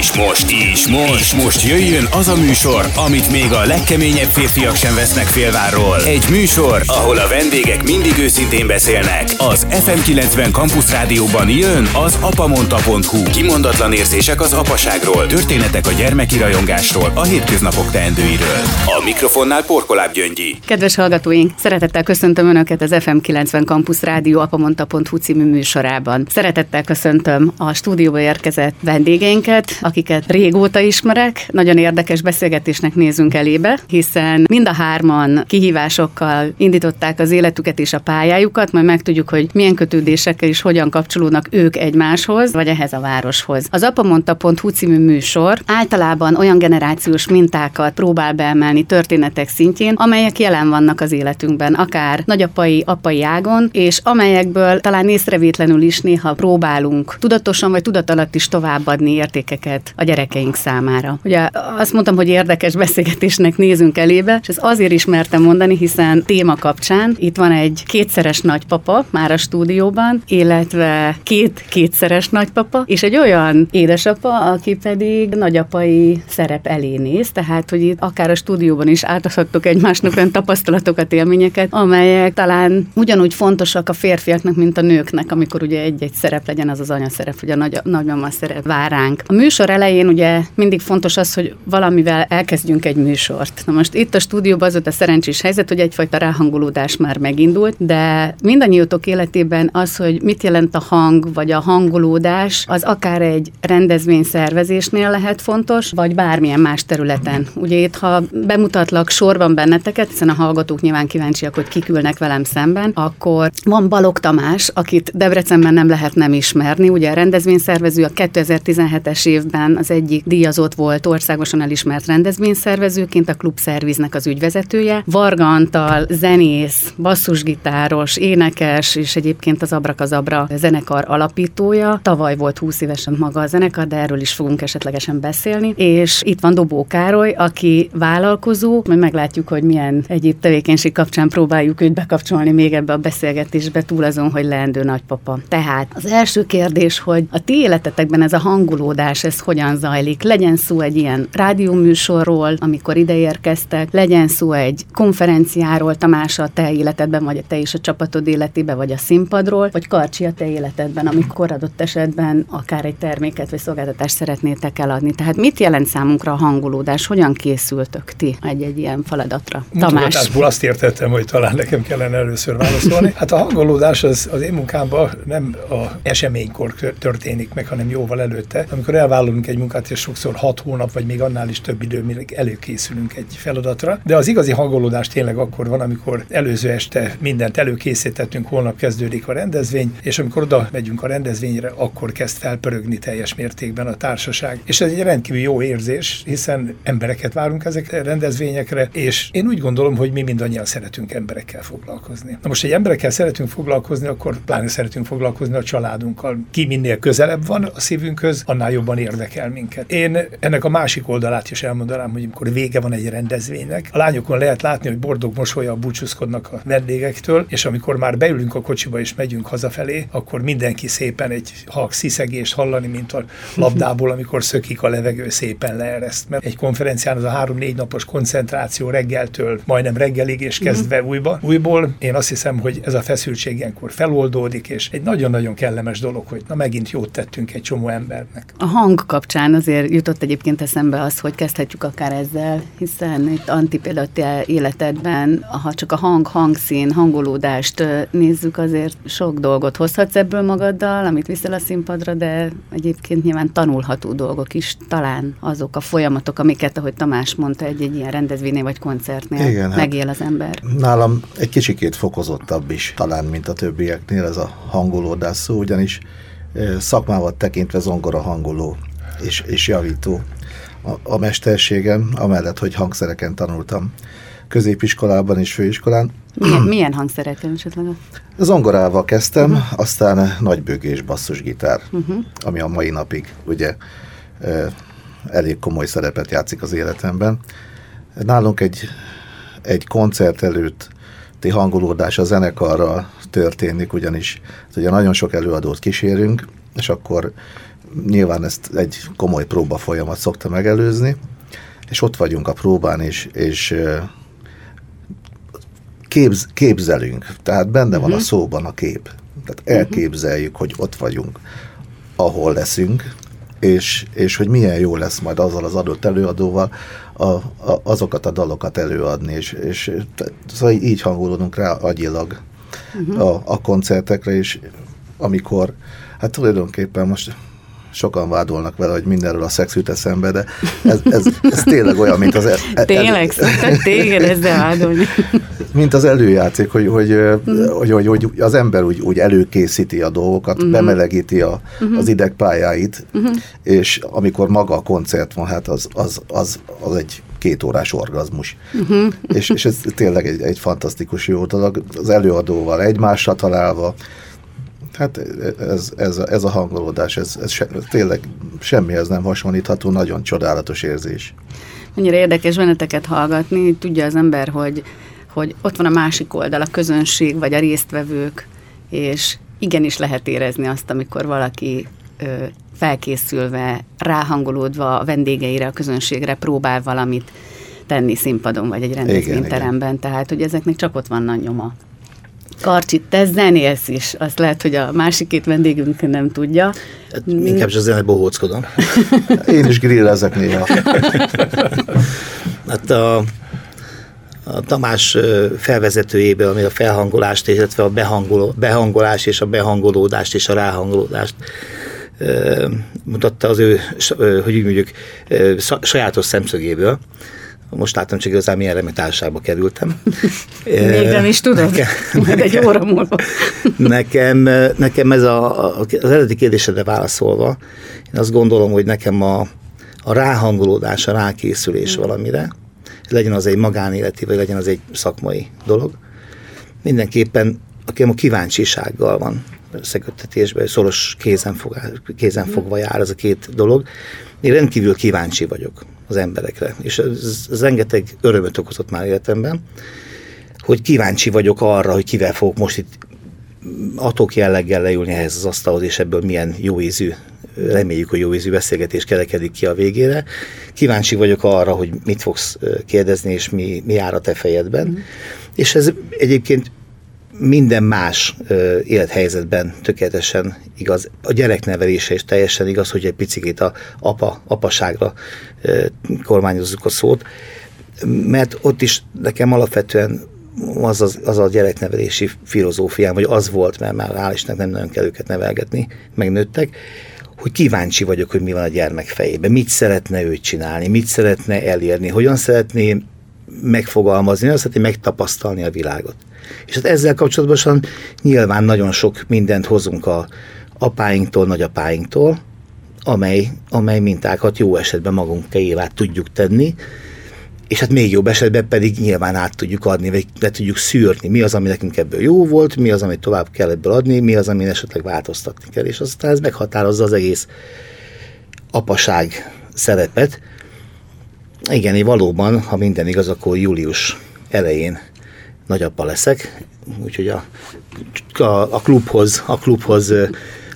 És most, és most, és most jöjjön az a műsor, amit még a legkeményebb férfiak sem vesznek félvárról. Egy műsor, ahol a vendégek mindig őszintén beszélnek. Az FM90 Campus Rádióban jön az apamonta.hu. Kimondatlan érzések az apaságról, történetek a gyermeki rajongásról, a hétköznapok teendőiről. A mikrofonnál Porkoláb Gyöngyi. Kedves hallgatóink, szeretettel köszöntöm Önöket az FM90 Campus Rádió apamonta.hu című műsorában. Szeretettel köszöntöm a stúdióba érkezett vendégeinket, akiket régóta ismerek. Nagyon érdekes beszélgetésnek nézünk elébe, hiszen mind a hárman kihívásokkal indították az életüket és a pályájukat, majd megtudjuk, hogy milyen kötődésekkel és hogyan kapcsolódnak ők egymáshoz, vagy ehhez a városhoz. Az apamonta.hu című műsor általában olyan generációs mintákat próbál beemelni történetek szintjén, amelyek jelen vannak az életünkben, akár nagyapai, apai ágon, és amelyekből talán észrevétlenül is néha próbálunk tudatosan vagy tudat alatt is továbbadni értékeket a gyerekeink számára. Ugye azt mondtam, hogy érdekes beszélgetésnek nézünk elébe, és ez azért is mertem mondani, hiszen téma kapcsán itt van egy kétszeres nagypapa már a stúdióban, illetve két kétszeres nagypapa, és egy olyan édesapa, aki pedig nagyapai szerep elé néz, tehát hogy itt akár a stúdióban is átadhatok egymásnak olyan tapasztalatokat, élményeket, amelyek talán ugyanúgy fontosak a férfiaknak, mint a nőknek, amikor ugye egy-egy szerep legyen az az anyaszerep, vagy a nagy, nagymama szerep vár ránk. A műsor elején ugye mindig fontos az, hogy valamivel elkezdjünk egy műsort. Na most itt a stúdióban az a szerencsés helyzet, hogy egyfajta ráhangolódás már megindult, de mindannyiótok életében az, hogy mit jelent a hang, vagy a hangolódás, az akár egy rendezvény szervezésnél lehet fontos, vagy bármilyen más területen. Ugye itt, ha bemutatlak sorban benneteket, hiszen a hallgatók nyilván kíváncsiak, hogy kik ülnek velem szemben, akkor van Balog Tamás, akit Debrecenben nem lehet nem ismerni, ugye a rendezvényszervező a 2017-es évben az egyik díjazott volt országosan elismert rendezvényszervezőként, a klubszerviznek az ügyvezetője. Varga Antal, zenész, basszusgitáros, énekes, és egyébként az Abrakazabra zenekar alapítója. Tavaly volt 20 évesen maga a zenekar, de erről is fogunk esetlegesen beszélni. És itt van Dobó Károly, aki vállalkozó, majd meglátjuk, hogy milyen egyéb tevékenység kapcsán próbáljuk őt bekapcsolni még ebbe a beszélgetésbe, túl azon, hogy leendő nagypapa. Tehát az első kérdés, hogy a ti életetekben ez a hangulódás, ez hogyan zajlik? Legyen szó egy ilyen rádióműsorról, amikor ide érkeztek, legyen szó egy konferenciáról, Tamás a te életedben, vagy a te és a csapatod életében, vagy a színpadról, vagy Karcsi a te életedben, amikor adott esetben akár egy terméket vagy szolgáltatást szeretnétek eladni. Tehát mit jelent számunkra a hangulódás? Hogyan készültök ti egy-egy ilyen feladatra? Tamás. azt értettem, hogy talán nekem kellene először válaszolni. Hát a hangolódás az, az én munkámban nem a eseménykor történik meg, hanem jóval előtte. Amikor elvállalunk egy munkát, és sokszor hat hónap, vagy még annál is több idő, mire előkészülünk egy feladatra. De az igazi hangolódás tényleg akkor van, amikor előző este mindent előkészítettünk, holnap kezdődik a rendezvény, és amikor oda megyünk a rendezvényre, akkor kezd felpörögni teljes mértékben a társaság. És ez egy rendkívül jó érzés, hiszen embereket várunk ezekre a rendezvényekre, és én úgy gondolom, hogy mi mindannyian szeretünk emberekkel foglalkozni. Na most, egy emberekkel szeretünk foglalkozni, akkor pláne szeretünk foglalkozni a családunkkal. Ki minél közelebb van a szívünkhöz, annál jobban érdekel minket. Én ennek a másik oldalát is elmondanám, hogy amikor vége van egy rendezvénynek, a lányokon lehet látni, hogy boldog mosolya búcsúzkodnak a vendégektől, és amikor már beülünk a kocsiba és megyünk hazafelé, akkor mindenki szépen egy halk sziszegést hallani, mint a labdából, amikor szökik a levegő szépen leereszt. Mert egy konferencián az a három-négy napos koncentráció reggeltől majdnem reggelig és kezdve uh-huh. újba. Újból én azt hiszem, hogy ez a feszültség ilyenkor feloldódik, és egy nagyon-nagyon kellemes dolog, hogy na megint jót tettünk egy csomó embernek. A hang kapcsán azért jutott egyébként eszembe az, hogy kezdhetjük akár ezzel, hiszen itt Anti például te életedben, ha csak a hang, hangszín, hangolódást nézzük, azért sok dolgot hozhatsz ebből magaddal, amit viszel a színpadra, de egyébként nyilván tanulható dolgok is, talán azok a folyamatok, amiket, ahogy Tamás mondta, egy-egy ilyen rendezvénynél vagy koncertnél Igen, hát megél az ember. Nálam egy kicsikét fokozottabb is, talán, mint a többieknél ez a hangolódás szó, ugyanis szakmával tekintve zongora hangoló és, és javító a, a mesterségem, amellett, hogy hangszereken tanultam középiskolában és főiskolán. Milyen, milyen hangszereken esetleg? Zongorával kezdtem, uh-huh. aztán nagybőgés basszusgitár, uh-huh. ami a mai napig ugye elég komoly szerepet játszik az életemben. Nálunk egy, egy koncert előtt hangolódás a zenekarral történik, ugyanis ugye nagyon sok előadót kísérünk, és akkor nyilván ezt egy komoly próba folyamat szokta megelőzni, és ott vagyunk a próbán, és, és képz, képzelünk, tehát benne uh-huh. van a mhm. szóban a kép. Tehát mhm. elképzeljük, hogy ott vagyunk, ahol leszünk, és, és hogy milyen jó lesz majd azzal az adott előadóval a, a, azokat a dalokat előadni, és, és szóval így hangolódunk rá agyilag uh-huh. a, a koncertekre, és amikor, hát tulajdonképpen most sokan vádolnak vele, hogy mindenről a szex jut eszembe, de ez, ez, ez tényleg olyan, mint az... El, el, tényleg, el, tényleg ezzel vádolni. Mint az előjáték, hogy, hogy, hogy, hogy, hogy az ember úgy, úgy előkészíti a dolgokat, uh-huh. bemelegíti a, uh-huh. az idegpályáit, uh-huh. és amikor maga a koncert van, hát az, az, az, az egy két órás orgazmus. Uh-huh. És, és ez tényleg egy, egy fantasztikus jó dolog, az előadóval egymásra találva, Hát ez, ez, ez a hangolódás, ez, ez se, tényleg semmihez nem hasonlítható, nagyon csodálatos érzés. Mennyire érdekes benneteket hallgatni, tudja az ember, hogy, hogy ott van a másik oldal, a közönség, vagy a résztvevők, és igenis lehet érezni azt, amikor valaki ö, felkészülve, ráhangolódva a vendégeire, a közönségre próbál valamit tenni színpadon, vagy egy rendezvényteremben. Tehát, hogy ezeknek csak ott van nagy nyoma. Karcsit, te zenélsz is. Azt lehet, hogy a másik két vendégünk nem tudja. Hát, inkább csak zene bohóckodom. Én is grillezek néha. hát a, a Tamás felvezetőjéből, ami a felhangolást, illetve a behangoló, behangolás és a behangolódást és a ráhangolódást mutatta az ő, hogy úgy mondjuk, sajátos szemszögéből. Most láttam csak igazán milyen remek társaságba kerültem. Még nem is tudod? Nekem, egy óra múlva. nekem, nekem ez a, az eredeti kérdésedre válaszolva, én azt gondolom, hogy nekem a, a ráhangolódás, a rákészülés mm. valamire, legyen az egy magánéleti, vagy legyen az egy szakmai dolog, mindenképpen aki a kíváncsisággal van összeköttetésben, szoros kézenfogva, kézenfogva jár ez a két dolog. Én rendkívül kíváncsi vagyok az emberekre. És ez, ez rengeteg örömöt okozott már életemben, hogy kíváncsi vagyok arra, hogy kivel fogok most itt atok jelleggel leülni ehhez az asztalhoz, és ebből milyen jó ízű, reméljük, hogy jó ízű beszélgetés kerekedik ki a végére. Kíváncsi vagyok arra, hogy mit fogsz kérdezni, és mi, mi jár a te fejedben. Mm. És ez egyébként minden más ö, élethelyzetben tökéletesen igaz. A gyereknevelése is teljesen igaz, hogy egy picit a apa, apaságra ö, kormányozzuk a szót, mert ott is nekem alapvetően az, az, az a gyereknevelési filozófiám, vagy az volt, mert már hál' Istennek nem nagyon kell őket nevelgetni, megnőttek, hogy kíváncsi vagyok, hogy mi van a gyermek fejében, mit szeretne ő csinálni, mit szeretne elérni, hogyan szeretné megfogalmazni, azt szeretné megtapasztalni a világot. És hát ezzel kapcsolatban nyilván nagyon sok mindent hozunk a apáinktól, nagyapáinktól, amely, amely mintákat jó esetben magunk át tudjuk tenni, és hát még jobb esetben pedig nyilván át tudjuk adni, vagy le tudjuk szűrni, mi az, ami nekünk ebből jó volt, mi az, amit tovább kell ebből adni, mi az, ami esetleg változtatni kell, és aztán ez meghatározza az egész apaság szerepet. Igen, valóban, ha minden igaz, akkor július elején nagyappa leszek, úgyhogy a, a, a klubhoz, a klubhoz,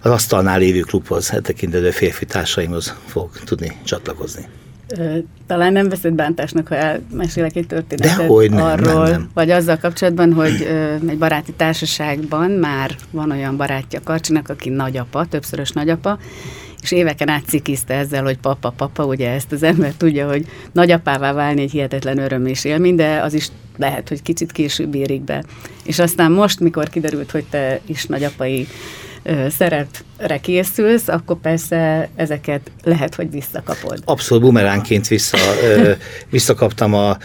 az asztalnál lévő klubhoz, e tekintető férfi társaimhoz fog tudni csatlakozni. Talán nem veszed bántásnak, ha elmesélek egy történetet Dehogy nem, arról, nem, nem. vagy azzal kapcsolatban, hogy egy baráti társaságban már van olyan barátja Karcsinak, aki nagyapa, többszörös nagyapa, és éveken át cikizte ezzel, hogy papa, papa, ugye ezt az ember tudja, hogy nagyapává válni egy hihetetlen öröm és élmény, de az is lehet, hogy kicsit később érik be. És aztán most, mikor kiderült, hogy te is nagyapai szerepre készülsz, akkor persze ezeket lehet, hogy visszakapod. Abszolút bumeránként vissza, visszakaptam a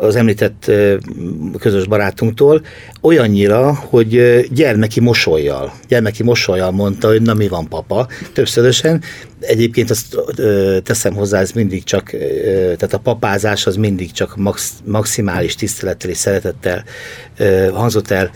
az említett közös barátunktól, olyannyira, hogy gyermeki mosolyjal, gyermeki mosolyjal mondta, hogy na mi van papa, többszörösen. Egyébként azt teszem hozzá, ez mindig csak, tehát a papázás az mindig csak max, maximális tisztelettel és szeretettel hangzott el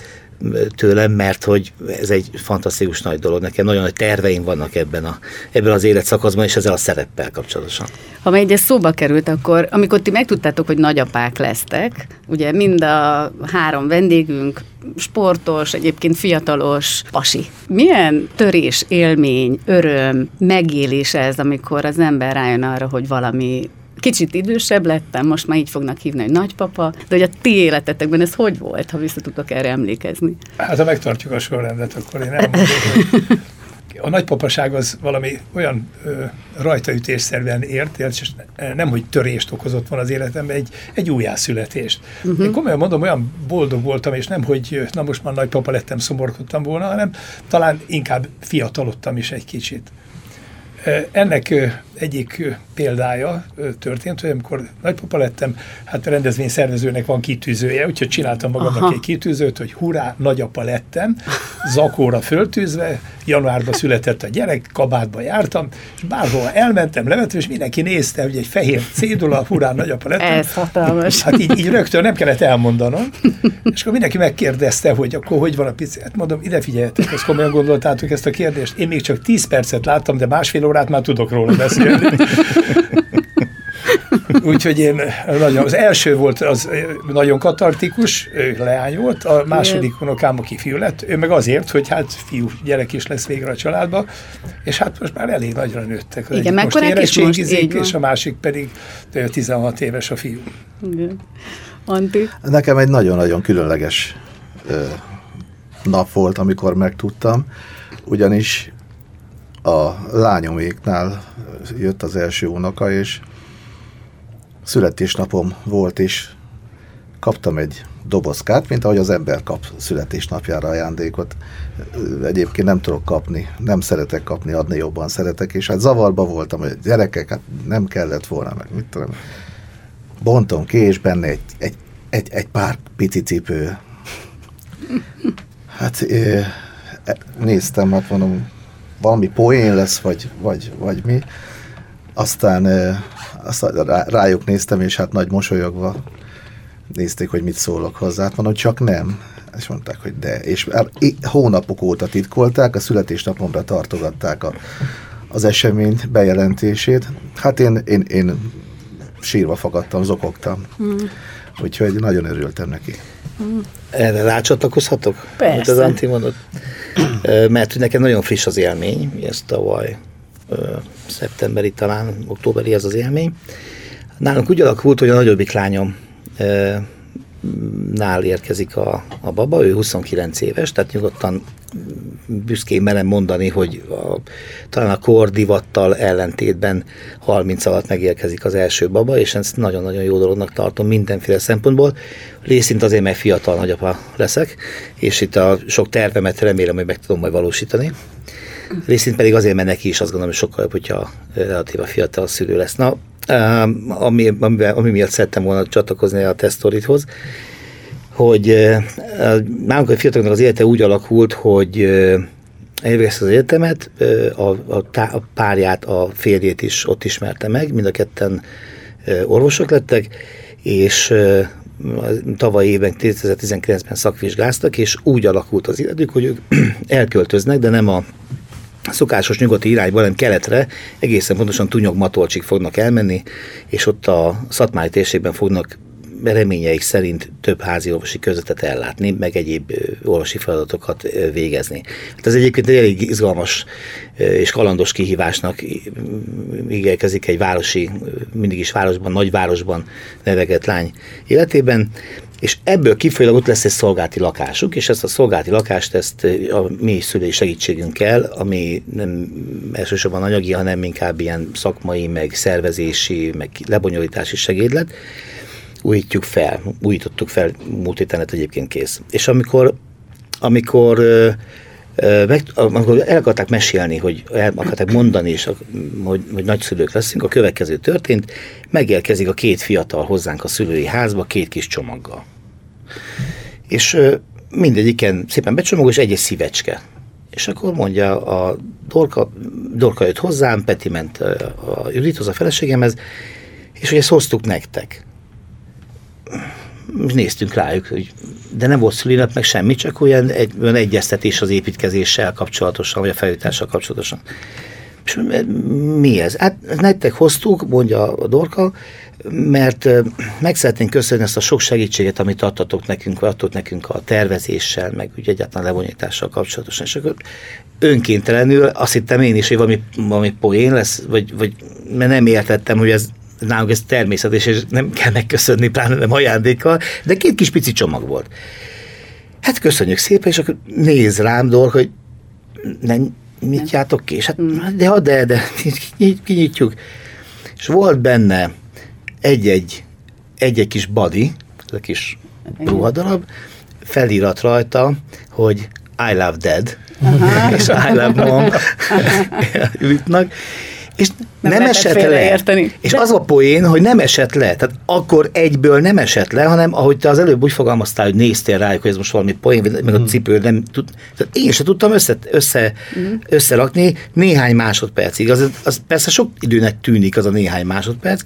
tőlem, mert hogy ez egy fantasztikus nagy dolog. Nekem nagyon nagy terveim vannak ebben, a, ebben az életszakaszban, és ezzel a szereppel kapcsolatosan. Ha már egy szóba került, akkor amikor ti megtudtátok, hogy nagyapák lesztek, ugye mind a három vendégünk sportos, egyébként fiatalos pasi. Milyen törés, élmény, öröm, megélés ez, amikor az ember rájön arra, hogy valami kicsit idősebb lettem, most már így fognak hívni, hogy nagypapa, de hogy a ti életetekben ez hogy volt, ha vissza tudok erre emlékezni? Hát ha megtartjuk a sorrendet, akkor én elmondom, hogy a nagypapaság az valami olyan ö, rajtaütésszerűen ért, és nem, hogy törést okozott van az életemben, egy, egy újjászületést. Uh-huh. Én komolyan mondom, olyan boldog voltam, és nem, hogy na most már nagypapa lettem, szomorkodtam volna, hanem talán inkább fiatalodtam is egy kicsit. Ennek egyik példája történt, hogy amikor nagypapa lettem, hát a rendezvény szervezőnek van kitűzője, úgyhogy csináltam magamnak Aha. egy kitűzőt, hogy hurrá, nagyapa lettem, zakóra föltűzve, januárban született a gyerek, kabátba jártam, és bárhol elmentem, levetem, és mindenki nézte, hogy egy fehér cédula, hurrá, nagyapa lettem. Ez hatalmas. Hát így, így rögtön nem kellett elmondanom, és akkor mindenki megkérdezte, hogy akkor hogy van a pici. Hát mondom, ide figyeljetek, ezt komolyan gondoltátok ezt a kérdést. Én még csak 10 percet láttam, de másfél órát már tudok róla beszélni beszélni. Úgyhogy én nagyon, az első volt az nagyon katartikus, ő leány volt, a második unokám, aki fiú lett, ő meg azért, hogy hát fiú gyerek is lesz végre a családba, és hát most már elég nagyra nőttek. Az Igen, most érettségizik, és a másik pedig 16 éves a fiú. Igen. Anti? Nekem egy nagyon-nagyon különleges ö, nap volt, amikor megtudtam, ugyanis a lányoméknál jött az első unoka, és születésnapom volt, és kaptam egy dobozkát, mint ahogy az ember kap születésnapjára ajándékot. Egyébként nem tudok kapni, nem szeretek kapni, adni jobban szeretek, és hát zavarba voltam, hogy gyerekek, hát nem kellett volna, meg mit tudom. Bontom ki, és benne egy, egy, egy, egy pár pici cipő. Hát néztem, hát mondom, valami poén lesz, vagy, vagy, vagy mi. Aztán, aztán rájuk néztem, és hát nagy mosolyogva nézték, hogy mit szólok hozzá. Hát mondom, csak nem. És mondták, hogy de. És hónapok óta titkolták, a születésnapomra tartogatták a, az esemény bejelentését. Hát én, én, én sírva fakadtam, zokogtam. Hmm. Úgyhogy nagyon örültem neki. Erre rácsatlakozhatok? Persze. az Anti mondott. Mert nekem nagyon friss az élmény, ez tavaly szeptemberi, talán októberi ez az élmény. Nálunk úgy alakult, hogy a nagyobbik lányom nál érkezik a, a baba, ő 29 éves, tehát nyugodtan büszkén merem mondani, hogy a, talán a kordivattal ellentétben 30 alatt megérkezik az első baba, és ezt nagyon-nagyon jó dolognak tartom mindenféle szempontból. Részint azért, mert fiatal nagyapa leszek, és itt a sok tervemet remélem, hogy meg tudom majd valósítani. Részint pedig azért, mert neki is azt gondolom, hogy sokkal jobb, hogyha relatíva fiatal szülő lesz. Na, ami, ami, ami miatt szerettem volna csatlakozni a tesztorithoz, hogy nálunk a fiataloknak az élete úgy alakult, hogy elvégezte az egyetemet, a, a, a párját, a férjét is ott ismerte meg, mind a ketten orvosok lettek, és tavaly évben, 2019-ben szakvizsgáztak, és úgy alakult az életük, hogy ők elköltöznek, de nem a szokásos nyugati irányba, hanem keletre, egészen pontosan Tunyog Matolcsig fognak elmenni, és ott a Szatmári térségben fognak reményeik szerint több házi orvosi közvetet ellátni, meg egyéb orvosi feladatokat végezni. Hát ez egyébként egy elég izgalmas és kalandos kihívásnak ígérkezik egy városi, mindig is városban, nagyvárosban nevegett lány életében, és ebből kifolyólag ott lesz egy szolgálti lakásuk, és ezt a szolgálti lakást ezt a mi szülői segítségünkkel, ami nem elsősorban anyagi, hanem inkább ilyen szakmai, meg szervezési, meg lebonyolítási segédlet, újítjuk fel, újítottuk fel, múlt héten egyébként kész. És amikor, amikor meg, amikor el akarták mesélni, hogy el akarták mondani, és, hogy, hogy nagyszülők leszünk, a következő történt, megérkezik a két fiatal hozzánk a szülői házba, két kis csomaggal. És mindegyiken szépen becsomagol, és egy-egy szívecske. És akkor mondja a Dorka, Dorka jött hozzám, Peti ment a Judithoz, a feleségemhez, és hogy ezt hoztuk nektek néztünk rájuk, hogy de nem volt szülinap, meg semmi, csak olyan, egy, olyan egyeztetés az építkezéssel kapcsolatosan, vagy a felújítással kapcsolatosan. És mi ez? Hát nektek hoztuk, mondja a Dorka, mert meg szeretnénk köszönni ezt a sok segítséget, amit adtatok nekünk, vagy adtok nekünk a tervezéssel, meg úgy egyáltalán levonyítással kapcsolatosan. És akkor önkéntelenül azt hittem én is, hogy valami, valami poén lesz, vagy, vagy mert nem értettem, hogy ez nálunk ez természetes, és nem kell megköszönni, pláne nem ajándékkal, de két kis pici csomag volt. Hát köszönjük szépen, és akkor néz rám dolg, hogy nem, mit játok ki? És hát, de, de, de, kinyitjuk. És volt benne egy-egy, egy-egy kis body, ez a kis ruhadarab, felirat rajta, hogy I love dad, Aha. és I love mom ütnek, és nem, nem esett le. Érteni. És De... az a poén, hogy nem esett le. Tehát akkor egyből nem esett le, hanem ahogy te az előbb úgy fogalmaztál, hogy néztél rájuk, hogy ez most valami poén, meg a hmm. cipő, nem tud, tehát én sem tudtam össze, össze, mm. összerakni néhány másodpercig. Az, az persze sok időnek tűnik az a néhány másodperc,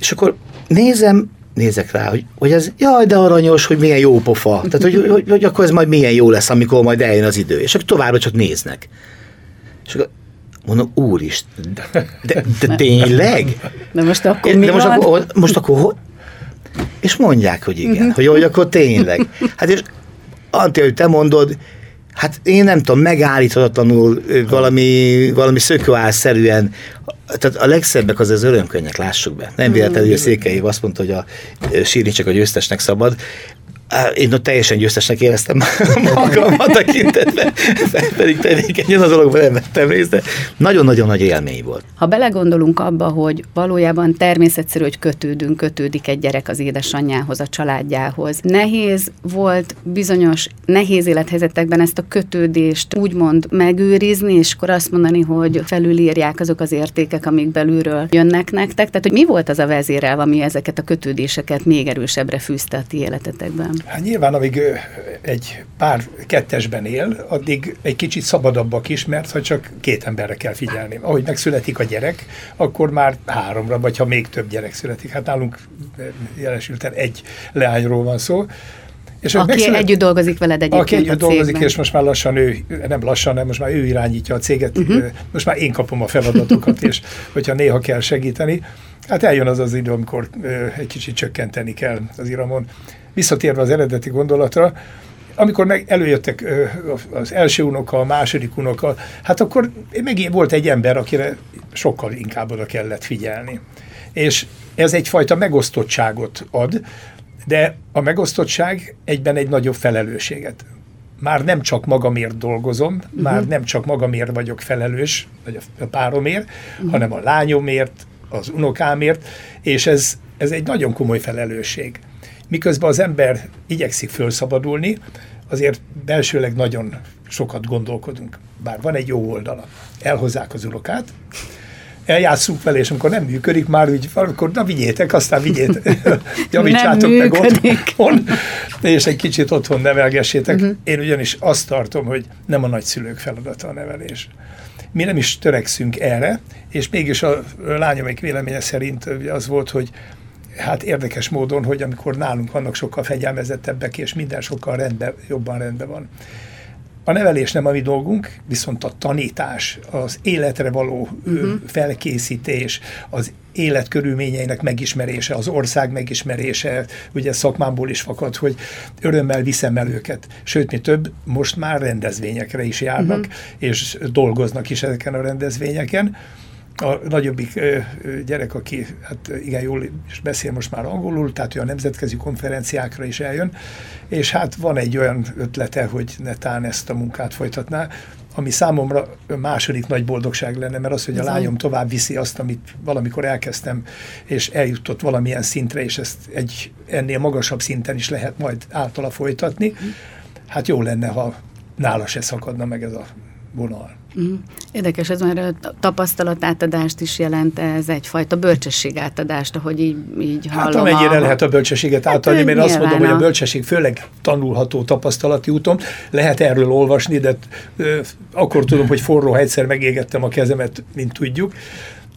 és akkor nézem, nézek rá, hogy, hogy ez, jaj, de aranyos, hogy milyen jó pofa. Tehát, hogy, hogy, hogy akkor ez majd milyen jó lesz, amikor majd eljön az idő. És akkor továbbra csak néznek. És akkor mondom, úristen, de, de, tényleg? De most akkor mi de most van? Akkor, most akkor hogy? És mondják, hogy igen, hogy, hogy akkor tényleg. Hát és Antti, hogy te mondod, hát én nem tudom, megállíthatatlanul valami, valami szökőálszerűen tehát a legszebbek az az örömkönnyek, lássuk be. Nem véletlenül, hogy a Székely azt mondta, hogy a sírni csak a győztesnek szabad. Én ott teljesen győztesnek éreztem magam a tekintetben, pedig tevékenyen a dologban nem vettem részt, de nagyon-nagyon nagy élmény volt. Ha belegondolunk abba, hogy valójában természetszerű, hogy kötődünk, kötődik egy gyerek az édesanyjához, a családjához. Nehéz volt bizonyos nehéz élethelyzetekben ezt a kötődést úgymond megőrizni, és akkor azt mondani, hogy felülírják azok az értékek, amik belülről jönnek nektek. Tehát, hogy mi volt az a vezérel, ami ezeket a kötődéseket még erősebbre fűzte a ti életetekben? Hát nyilván, amíg egy pár kettesben él, addig egy kicsit szabadabbak is, mert ha csak két emberre kell figyelni. Ahogy megszületik a gyerek, akkor már háromra, vagy ha még több gyerek születik. Hát nálunk jelesülten egy leányról van szó, és aki megszület, együtt dolgozik veled egyébként Aki együtt dolgozik, és most már lassan ő, nem lassan, nem most már ő irányítja a céget, uh-huh. most már én kapom a feladatokat, és hogyha néha kell segíteni, hát eljön az az idő, amikor egy kicsit csökkenteni kell az iramon visszatérve az eredeti gondolatra, amikor meg előjöttek az első unoka, a második unoka, hát akkor megint volt egy ember, akire sokkal inkább oda kellett figyelni. És ez egyfajta megosztottságot ad, de a megosztottság egyben egy nagyobb felelősséget. Már nem csak magamért dolgozom, uh-huh. már nem csak magamért vagyok felelős, vagy a páromért, uh-huh. hanem a lányomért, az unokámért, és ez, ez egy nagyon komoly felelősség miközben az ember igyekszik felszabadulni, azért belsőleg nagyon sokat gondolkodunk. Bár van egy jó oldala. Elhozzák az unokát, eljátszunk vele, és amikor nem működik, már úgy akkor na vigyétek, aztán vigyétek, javítsátok meg otthon, és egy kicsit otthon nevelgessétek. Uh-huh. Én ugyanis azt tartom, hogy nem a nagyszülők feladata a nevelés. Mi nem is törekszünk erre, és mégis a lányom egy véleménye szerint az volt, hogy hát érdekes módon, hogy amikor nálunk vannak sokkal fegyelmezettebbek, és minden sokkal rendben, jobban rendben van. A nevelés nem a mi dolgunk, viszont a tanítás, az életre való uh-huh. felkészítés, az életkörülményeinek megismerése, az ország megismerése, ugye szakmámból is fakad, hogy örömmel viszem el őket. Sőt, mi több, most már rendezvényekre is járnak, uh-huh. és dolgoznak is ezeken a rendezvényeken a nagyobbik gyerek, aki hát igen jól is beszél most már angolul, tehát ő a nemzetközi konferenciákra is eljön, és hát van egy olyan ötlete, hogy netán ezt a munkát folytatná, ami számomra második nagy boldogság lenne, mert az, hogy a lányom tovább viszi azt, amit valamikor elkezdtem, és eljutott valamilyen szintre, és ezt egy ennél magasabb szinten is lehet majd általa folytatni, hát jó lenne, ha nála se szakadna meg ez a vonal. Mm. Érdekes, ez már a tapasztalatátadást is jelent, ez egyfajta bölcsesség átadást, ahogy így, így hát hallom. Hát amennyire a... lehet a bölcsességet hát átadni, mert azt mondom, a... hogy a bölcsesség főleg tanulható tapasztalati úton, lehet erről olvasni, de ö, akkor tudom, hogy forró egyszer megégettem a kezemet, mint tudjuk,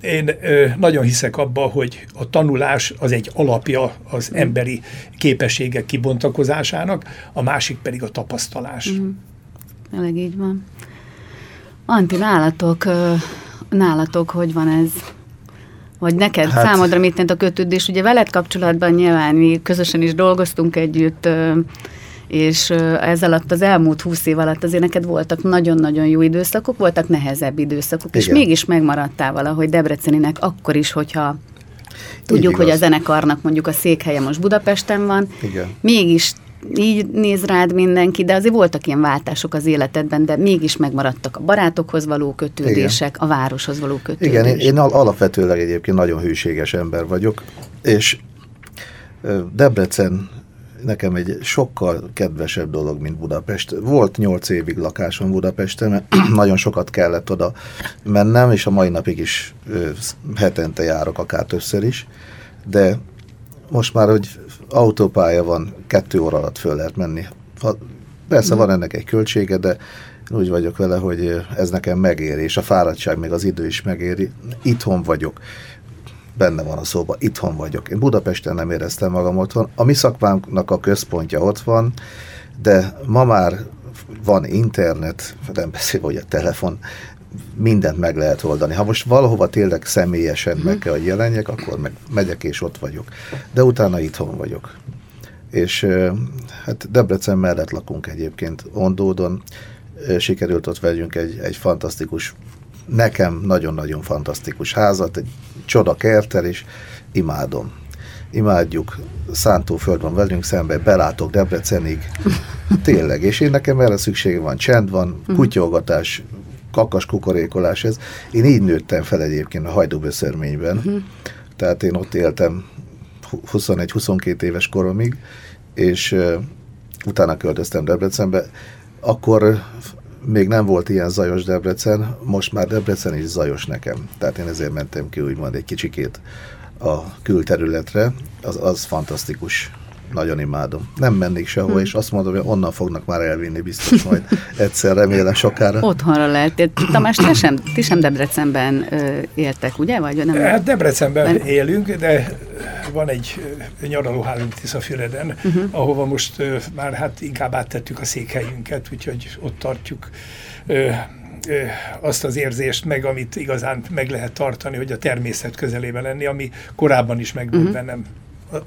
én ö, nagyon hiszek abba, hogy a tanulás az egy alapja az emberi képességek kibontakozásának, a másik pedig a tapasztalás. Mm. Elég így van. Anti, nálatok, nálatok hogy van ez? Vagy neked, hát, számodra mit tent a kötődés? Ugye veled kapcsolatban nyilván mi közösen is dolgoztunk együtt, és ez alatt az elmúlt húsz év alatt azért neked voltak nagyon-nagyon jó időszakok, voltak nehezebb időszakok, Igen. és mégis megmaradtál valahogy Debreceninek akkor is, hogyha tudjuk, hogy a zenekarnak mondjuk a székhelye most Budapesten van, Igen. mégis így néz rád mindenki, de azért voltak ilyen váltások az életedben, de mégis megmaradtak a barátokhoz való kötődések, Igen. a városhoz való kötődés. Igen, én, én alapvetőleg egyébként nagyon hűséges ember vagyok, és Debrecen nekem egy sokkal kedvesebb dolog, mint Budapest. Volt nyolc évig lakásom Budapesten, mert nagyon sokat kellett oda mennem, és a mai napig is hetente járok, akár többször is, de most már, hogy autópálya van, kettő óra alatt föl lehet menni. Persze van ennek egy költsége, de úgy vagyok vele, hogy ez nekem megéri, és a fáradtság, még az idő is megéri. Itthon vagyok benne van a szóba, itthon vagyok. Én Budapesten nem éreztem magam otthon. A mi szakmánknak a központja ott van, de ma már van internet, nem beszélve, hogy a telefon, mindent meg lehet oldani. Ha most valahova tényleg személyesen meg kell, hogy jelenjek, akkor meg megyek és ott vagyok. De utána itthon vagyok. És hát Debrecen mellett lakunk egyébként Ondódon, sikerült ott vegyünk egy, egy fantasztikus nekem nagyon-nagyon fantasztikus házat, egy csoda kertel, és imádom. Imádjuk, szántóföld van velünk szemben, belátok Debrecenig, tényleg, és én nekem erre szükségem van, csend van, mhm. kutyolgatás, kakas kukorékolás, ez. Én így nőttem fel egyébként a hajdúböszörményben, uh-huh. tehát én ott éltem 21-22 éves koromig, és uh, utána költöztem Debrecenbe, akkor még nem volt ilyen zajos Debrecen, most már Debrecen is zajos nekem. Tehát én ezért mentem ki úgymond egy kicsikét a külterületre, az, az fantasztikus. Nagyon imádom. Nem mennék sehova, hmm. és azt mondom, hogy onnan fognak már elvinni biztos majd egyszer, remélem sokára. Otthonra lehet. Tamás, ti sem, ti sem Debrecenben ö, éltek, ugye? Vagy nem? Hát Debrecenben Mert... élünk, de van egy nyaralóházunk Tiszafüreden, uh-huh. ahova most ö, már hát inkább áttettük a székhelyünket, úgyhogy ott tartjuk ö, azt az érzést meg, amit igazán meg lehet tartani, hogy a természet közelében lenni, ami korábban is megvolt uh-huh. bennem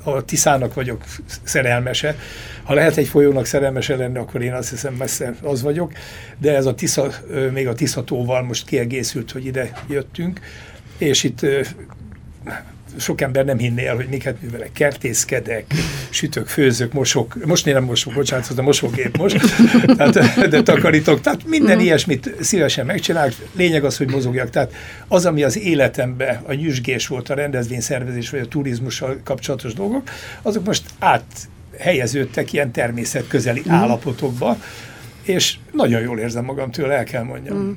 a Tiszának vagyok szerelmese. Ha lehet egy folyónak szerelmese lenni, akkor én azt hiszem messze az vagyok, de ez a Tisza, még a Tiszatóval most kiegészült, hogy ide jöttünk, és itt sok ember nem hinné el, hogy miket művelek. Kertészkedek, sütök, főzök, mosok. Most nem mosok, bocsánat, a mosógép most, tehát, de takarítok. Tehát minden mm. ilyesmit szívesen megcsinálok. Lényeg az, hogy mozogjak. Tehát az, ami az életemben a nyüzsgés volt, a rendezvényszervezés vagy a turizmussal kapcsolatos dolgok, azok most áthelyeződtek ilyen természetközeli mm. állapotokba, és nagyon jól érzem magam tőle, el kell mondjam. Mm.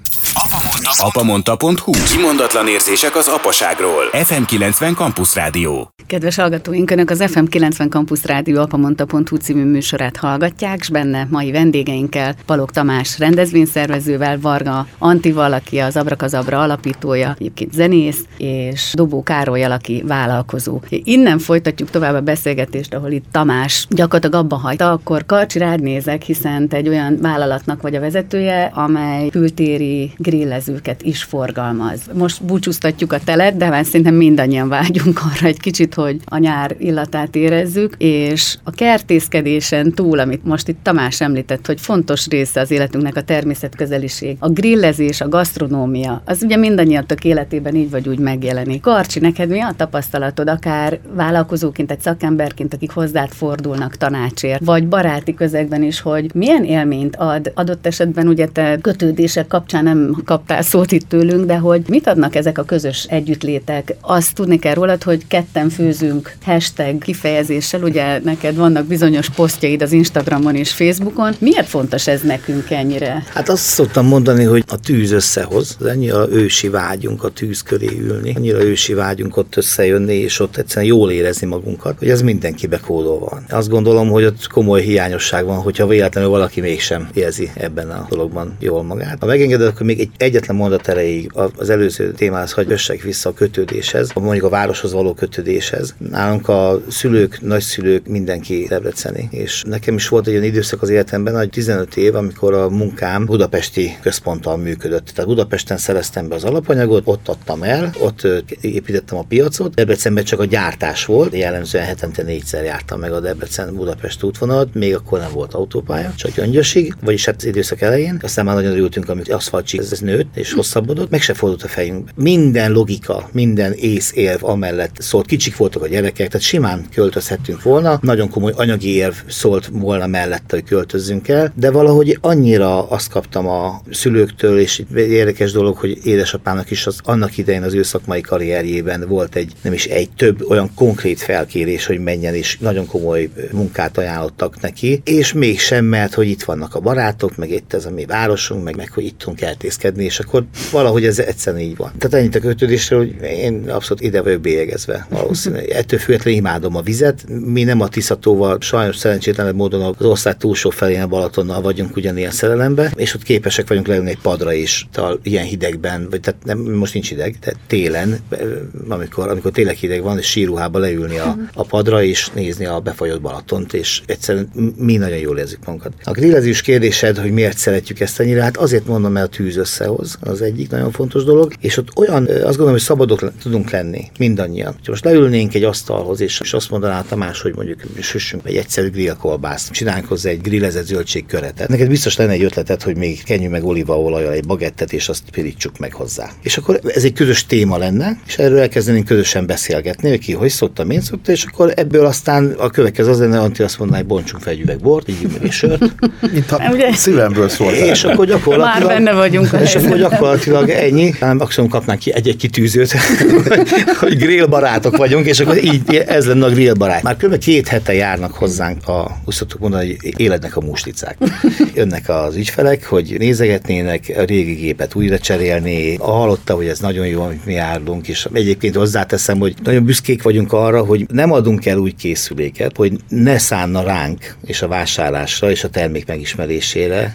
Apamonta.hu Kimondatlan érzések az apaságról. FM90 Campus Rádió. Kedves hallgatóink, Önök az FM90 Campus Rádió apamonta.hu című műsorát hallgatják, és benne mai vendégeinkkel Palok Tamás rendezvényszervezővel, Varga Antival, aki az Abrakazabra alapítója, egyébként zenész, és Dobó Károly, aki vállalkozó. Innen folytatjuk tovább a beszélgetést, ahol itt Tamás gyakorlatilag abba hagyta, akkor Karcsi rád nézek, hiszen te egy olyan vállalatnak vagy a vezetője, amely kültéri grillezőket is forgalmaz. Most búcsúztatjuk a telet, de már szerintem mindannyian vágyunk arra egy kicsit, hogy a nyár illatát érezzük, és a kertészkedésen túl, amit most itt Tamás említett, hogy fontos része az életünknek a természetközeliség, a grillezés, a gasztronómia, az ugye mindannyiatok életében így vagy úgy megjelenik. Karcsi, neked mi a tapasztalatod, akár vállalkozóként, egy szakemberként, akik hozzád fordulnak tanácsért, vagy baráti közegben is, hogy milyen élményt ad adott esetben ugye te kötődések kapcsán nem kaptál szót itt tőlünk, de hogy mit adnak ezek a közös együttlétek? Azt tudni kell rólad, hogy ketten fő tűzünk hashtag kifejezéssel, ugye neked vannak bizonyos posztjaid az Instagramon és Facebookon. Miért fontos ez nekünk ennyire? Hát azt szoktam mondani, hogy a tűz összehoz. Ez annyira ősi vágyunk a tűz köré ülni, annyira ősi vágyunk ott összejönni, és ott egyszerűen jól érezni magunkat, hogy ez mindenkibe kódolva van. Azt gondolom, hogy ott komoly hiányosság van, hogyha véletlenül valaki mégsem érzi ebben a dologban jól magát. Ha megengeded, akkor még egy egyetlen mondat erejéig az előző témához hagy összek vissza a kötődéshez, mondjuk a városhoz való kötődéshez. Nálunk a szülők, nagyszülők, mindenki debreceni. És nekem is volt egy olyan időszak az életemben, hogy 15 év, amikor a munkám budapesti központtal működött. Tehát Budapesten szereztem be az alapanyagot, ott adtam el, ott építettem a piacot. Debrecenben csak a gyártás volt, jellemzően hetente négyszer jártam meg a Debrecen-Budapest útvonalat, még akkor nem volt autópálya, csak gyöngyösig, vagyis hát időszak elején. Aztán már nagyon örültünk, amikor aszfaltcsík ez, nőtt és hosszabbodott, meg se fordult a fejünk. Minden logika, minden ész érv amellett szólt, kicsik voltak a gyerekek, tehát simán költözhettünk volna, nagyon komoly anyagi érv szólt volna mellette, hogy költözzünk el, de valahogy annyira azt kaptam a szülőktől, és érdekes dolog, hogy édesapának is az annak idején az ő szakmai karrierjében volt egy, nem is egy, több olyan konkrét felkérés, hogy menjen, és nagyon komoly munkát ajánlottak neki, és mégsem, mert hogy itt vannak a barátok, meg itt ez a mi városunk, meg, meg hogy itt tudunk eltészkedni, és akkor valahogy ez egyszerűen így van. Tehát ennyit a kötődésről, hogy én abszolút ide vagyok bélyegezve valószínűleg. Ettől függetlenül imádom a vizet. Mi nem a Tiszatóval, sajnos szerencsétlenebb módon az ország túlsó felén a Balatonnal vagyunk ugyanilyen szerelembe, és ott képesek vagyunk leülni egy padra is, tal, ilyen hidegben, vagy tehát nem, most nincs hideg, tehát télen, amikor, amikor tényleg hideg van, és síruhába leülni a, a padra, és nézni a befagyott Balatont, és egyszerűen mi nagyon jól érzik magunkat. A grillezés kérdésed, hogy miért szeretjük ezt ennyire, hát azért mondom, mert a tűz összehoz, az egyik nagyon fontos dolog, és ott olyan, azt gondolom, hogy szabadok tudunk lenni, mindannyian. Ha most leülnénk egy asztalhoz, és, és azt mondaná Tamás, hogy mondjuk süssünk egy egyszerű grillkolbászt, csinálunk hozzá egy grillezett zöldségköretet. Neked biztos lenne egy ötleted, hogy még kenyű meg olívaolajjal egy bagettet, és azt pirítsuk meg hozzá. És akkor ez egy közös téma lenne, és erről elkezdenénk közösen beszélgetni, hogy ki hogy szokta, én szokta, és akkor ebből aztán a következő az lenne, Antti azt mondaná, hogy bontsunk fel egy üveg bort, így meg egy sört. Mint a szívemből szólt. És akkor gyakorlatilag, Már benne vagyunk és akkor gyakorlatilag ennyi, maximum kapnánk ki egy-egy kitűzőt, hogy grill barátok vagyunk, és akkor így ez lenne a grill barát. Már kb. két hete járnak hozzánk a, úgy szoktuk mondani, hogy életnek a muslicák. Jönnek az ügyfelek, hogy nézegetnének, a régi gépet újra cserélni. Hallotta, hogy ez nagyon jó, amit mi járunk, és egyébként hozzáteszem, hogy nagyon büszkék vagyunk arra, hogy nem adunk el úgy készüléket, hogy ne szánna ránk és a vásárlásra és a termék megismerésére,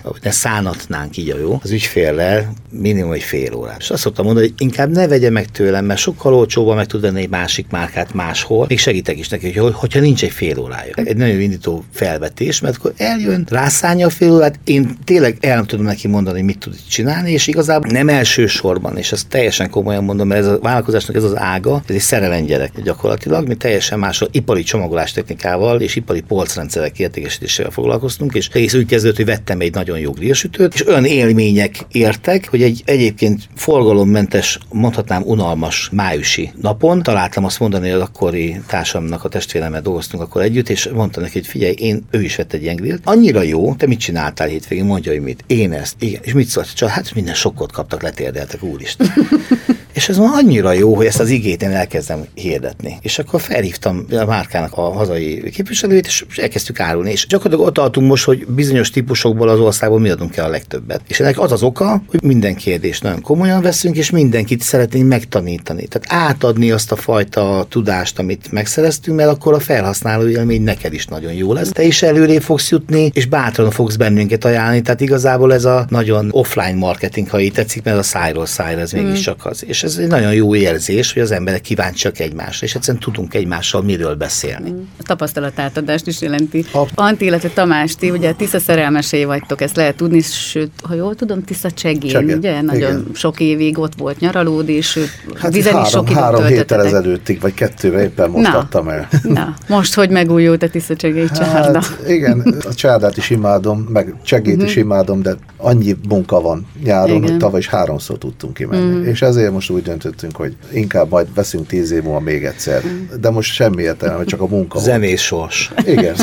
hogy ne szánatnánk így a jó, az ügyféllel minimum egy fél órát. És azt szoktam mondani, hogy inkább ne vegye meg tőlem, mert sokkal olcsóban meg tud venni egy másik márkát máshol. Még segítek is neki, hogy hogyha nincs egy fél órája. Egy nagyon indító felvetés, mert akkor eljön, rászánja a fél órát, én tényleg el nem tudom neki mondani, hogy mit tud csinálni, és igazából nem elsősorban, és ezt teljesen komolyan mondom, mert ez a vállalkozásnak ez az ága, ez egy szerelem gyerek gyakorlatilag, mi teljesen más ipari csomagolás technikával és ipari polcrendszerek értékesítésével foglalkoztunk, és egész úgy kezdődött, hogy vettem egy nagyon jó grillsütőt, és olyan élmények értek, hogy egy egyébként forgalommentes, mondhatnám unalmas májusi napon találtam azt mondani, hogy az akkori társamnak a testvéremmel dolgoztunk akkor együtt, és mondta neki, hogy figyelj, én, ő is vett egy ilyen grillt. Annyira jó, te mit csináltál hétvégén, mondja, hogy mit. Én ezt. Igen. És mit szólt? Csak hát minden sokkot kaptak, letérdeltek, úristen. És ez van annyira jó, hogy ezt az igét én elkezdem hirdetni. És akkor felhívtam a márkának a hazai képviselőjét, és elkezdtük árulni. És gyakorlatilag ott tartunk most, hogy bizonyos típusokból az országból mi adunk el a legtöbbet. És ennek az az oka, hogy minden kérdést nagyon komolyan veszünk, és mindenkit szeretnénk megtanítani. Tehát átadni azt a fajta tudást, amit megszereztünk, mert akkor a felhasználó élmény neked is nagyon jó lesz. Te is előré fogsz jutni, és bátran fogsz bennünket ajánlani. Tehát igazából ez a nagyon offline marketing, ha így tetszik, mert a szájról szájra ez mégiscsak az. És ez egy nagyon jó érzés, hogy az emberek kíváncsiak egymásra, és egyszerűen tudunk egymással miről beszélni. A tapasztalatátadást is jelenti. Ha. Antti, illetve Tamás, ti ugye Tisza szerelmesei vagytok, ezt lehet tudni, sőt, ha jól tudom, Tisza Csegén, ugye? Nagyon Igen. sok évig ott volt nyaralód, és hát vizen három, is sok három héttel ezelőttig, vagy kettővel éppen most na, adtam el. Na, most, hogy megújult a Tisza Csegei hát, csárda. Igen, a csárdát is imádom, meg Csegét uh-huh. is mhm. imádom, de annyi munka van nyáron, igen. hogy tavaly is háromszor tudtunk kimenni. Uh-huh. És ezért most úgy döntöttünk, hogy inkább majd veszünk tíz év múlva még egyszer. De most semmi értelme, csak a munka Zenés sors. Igen,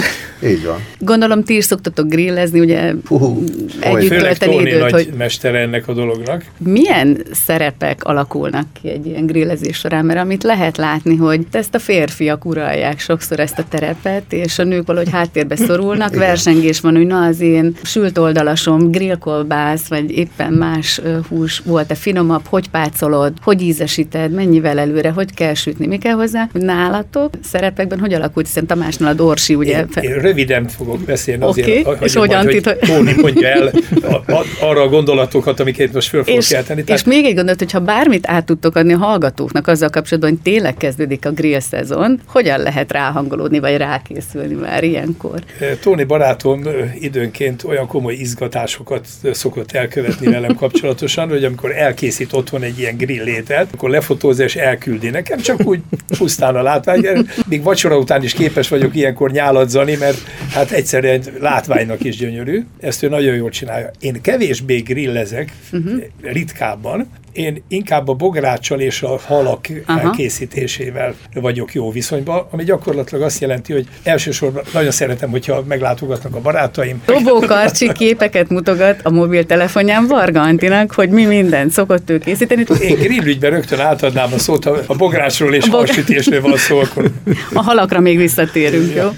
így van. Gondolom, ti is szoktatok grillezni, ugye Puh. együtt Főleg tölteni Tóni időt, nagy hogy mestere ennek a dolognak. milyen szerepek alakulnak ki egy ilyen grillezés során, mert amit lehet látni, hogy ezt a férfiak uralják sokszor ezt a terepet, és a nők valahogy háttérbe szorulnak, versengés van, hogy na az én sült oldalasom, grillkolbász, vagy éppen más hús volt-e finomabb, hogy pácolod, hogy ízesíted, mennyivel előre, hogy kell sütni, mi kell hozzá, hogy nálatok szerepekben hogy alakult, hiszen Tamásnál a Dorsi, ugye, Én, én röviden fogok beszélni Oké, azért, és hagyom hogyan majd, hogy Tóni mondja el a, a, arra a gondolatokat, amiket most föl fogok és, jelteni. és még egy gondolat, hogyha bármit át tudtok adni a hallgatóknak azzal kapcsolatban, hogy tényleg kezdődik a grill szezon, hogyan lehet ráhangolódni, vagy rákészülni már ilyenkor? Tóni barátom időnként olyan komoly izgatásokat szokott elkövetni velem kapcsolatosan, hogy amikor elkészít otthon egy ilyen grill ételt, akkor lefotózza és elküldi nekem, csak úgy pusztán a látvány. Még vacsora után is képes vagyok ilyenkor nyáladzani, mert hát egyszerűen látványnak is gyönyörű. Ezt ő nagyon jól csinálja. Én kevésbé grillezek, uh-huh. ritkábban, én inkább a bográccsal és a halak Aha. elkészítésével vagyok jó viszonyban, ami gyakorlatilag azt jelenti, hogy elsősorban nagyon szeretem, hogyha meglátogatnak a barátaim. Robó Karcsi képeket mutogat a mobiltelefonján Varga Antinak, hogy mi mindent szokott ő készíteni. Én grillügyben rögtön átadnám a szót, ha a bográcsról és A bog- halsütésről van szó, akkor A halakra még visszatérünk, jó?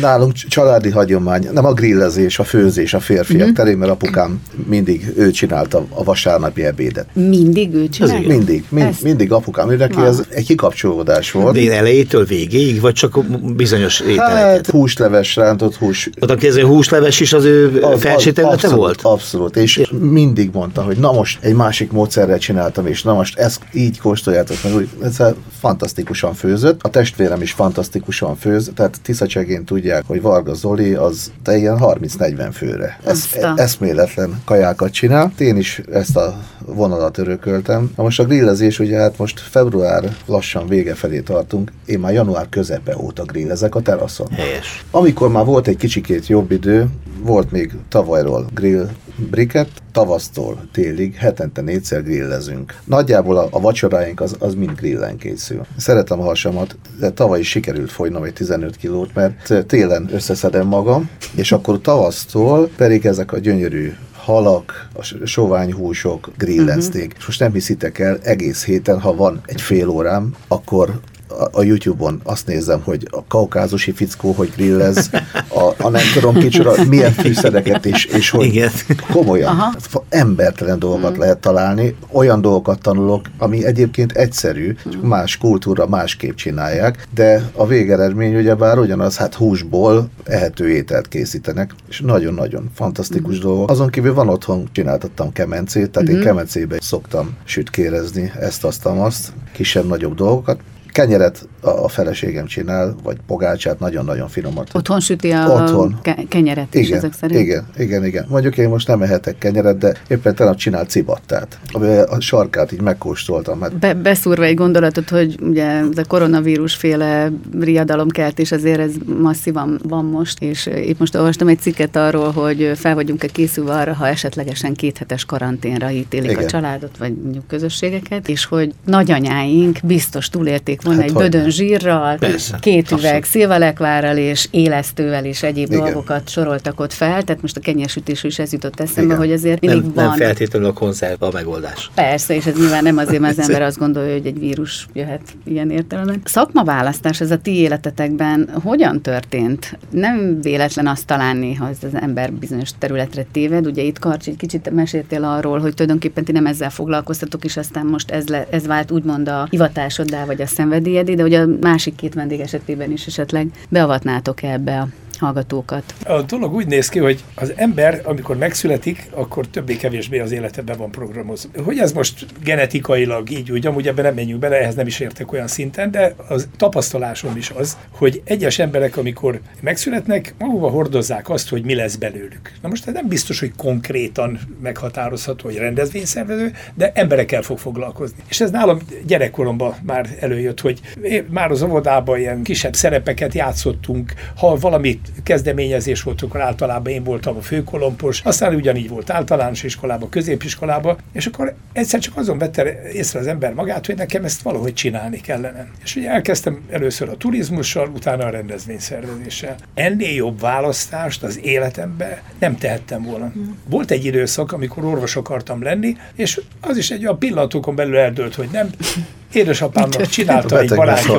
Nálunk családi hagyomány, nem a grillezés, a főzés a férfiak mm. terén, mert apukám mindig ő csinálta a vasárnapi ebédet. Mindig ő csinálja? Mindig, mind, Ezt? mindig apukám, ő neki ez egy kikapcsolódás volt. De elejétől végéig, vagy csak bizonyos Hát ételeket? húsleves, rántott hús. Ott a kezdő húsleves is az ő abszolút, volt? Abszolút, és mindig mondta, hogy na most egy másik módszerrel csináltam, és na most ezt így kóstoljátok meg, úgy, ez fantasztikusan főzött. A testvérem is fantasztikusan főz, tehát Tiszacsegén tudják, hogy Varga Zoli az te ilyen 30-40 főre. Ez, a- eszméletlen kajákat csinál. Én is ezt a vonalat örököltem. Na most a grillezés, ugye hát most február lassan vége felé tartunk. Én már január közepe óta grillezek a teraszon. Helyes. Amikor már volt egy kicsikét jobb idő, volt még tavalyról grill briket, tavasztól télig hetente négyszer grillezünk. Nagyjából a, a vacsoráink az, az mind grillen készül. Szeretem a hasamat, de tavaly is sikerült fogynom egy 15 kilót, mert télen összeszedem magam, és akkor tavasztól pedig ezek a gyönyörű halak, a s- soványhúsok, grillezték. Uh-huh. És most nem hiszitek el, egész héten, ha van egy fél órám, akkor a, YouTube-on azt nézem, hogy a kaukázusi fickó, hogy grillez, a, a nem tudom kicsoda, milyen fűszereket és, és hogy Igen. komolyan, fa- embertelen dolgokat lehet találni, olyan dolgokat tanulok, ami egyébként egyszerű, csak más kultúra másképp csinálják, de a végeredmény ugyebár ugyanaz, hát húsból ehető ételt készítenek, és nagyon-nagyon fantasztikus dolgok. Azon kívül van otthon, csináltattam kemencét, tehát én kemencébe szoktam sütkérezni ezt, azt, azt, kisebb-nagyobb dolgokat. Kenyeret a feleségem csinál, vagy pogácsát, nagyon-nagyon finomat. Otthon süti a Otthon. ke- kenyeret is Igen, ezek szerint. igen, igen, igen. Mondjuk én most nem ehetek kenyeret, de éppen tegnap csinált cibattát. Ami A sarkát így megkóstoltam. Hát Be, beszúrva egy gondolatot, hogy ugye ez a koronavírus féle riadalomkeltés azért ez masszívan van most, és itt most olvastam egy cikket arról, hogy fel vagyunk-e készülve arra, ha esetlegesen kéthetes karanténra ítélik Igen. a családot, vagy mondjuk közösségeket, és hogy nagyanyáink biztos túlélték volna Hát egy bödön zsírral, Persze, két üveg abszolút. szilvalekvárral és élesztővel és egyéb Igen. dolgokat soroltak ott fel, tehát most a kenyérsütésről is ez jutott eszembe, Igen. hogy azért mindig Nem, van. nem feltétlenül a konzerv a megoldás. Persze, és ez nyilván nem azért, mert az ember azt gondolja, hogy egy vírus jöhet ilyen értelemben. Szakmaválasztás, ez a ti életetekben hogyan történt? Nem véletlen azt találni, ha ez az ember bizonyos területre téved. Ugye itt Karcsi, egy kicsit meséltél arról, hogy tulajdonképpen ti nem ezzel foglalkoztatok, és aztán most ez, le, ez vált úgymond a hivatásoddá, vagy a szenvedélyedé, de ugye a másik két vendég esetében is esetleg beavatnátok ebbe a hallgatókat. A dolog úgy néz ki, hogy az ember, amikor megszületik, akkor többé-kevésbé az életebe van programozva. Hogy ez most genetikailag így úgy, amúgy ebben nem menjünk bele, ehhez nem is értek olyan szinten, de az tapasztalásom is az, hogy egyes emberek, amikor megszületnek, magukba hordozzák azt, hogy mi lesz belőlük. Na most ez nem biztos, hogy konkrétan meghatározható, hogy rendezvényszervező, de emberekkel fog foglalkozni. És ez nálam gyerekkoromban már előjött, hogy már az óvodában ilyen kisebb szerepeket játszottunk, ha valami kezdeményezés volt, akkor általában én voltam a főkolompos, aztán ugyanígy volt általános iskolában, középiskolában, és akkor egyszer csak azon vette észre az ember magát, hogy nekem ezt valahogy csinálni kellene. És ugye elkezdtem először a turizmussal, utána a rendezvényszervezéssel. Ennél jobb választást az életemben nem tehettem volna. Volt egy időszak, amikor orvos akartam lenni, és az is egy olyan pillanatokon belül eldőlt, hogy nem. Édesapámnak csinálta egy barátja,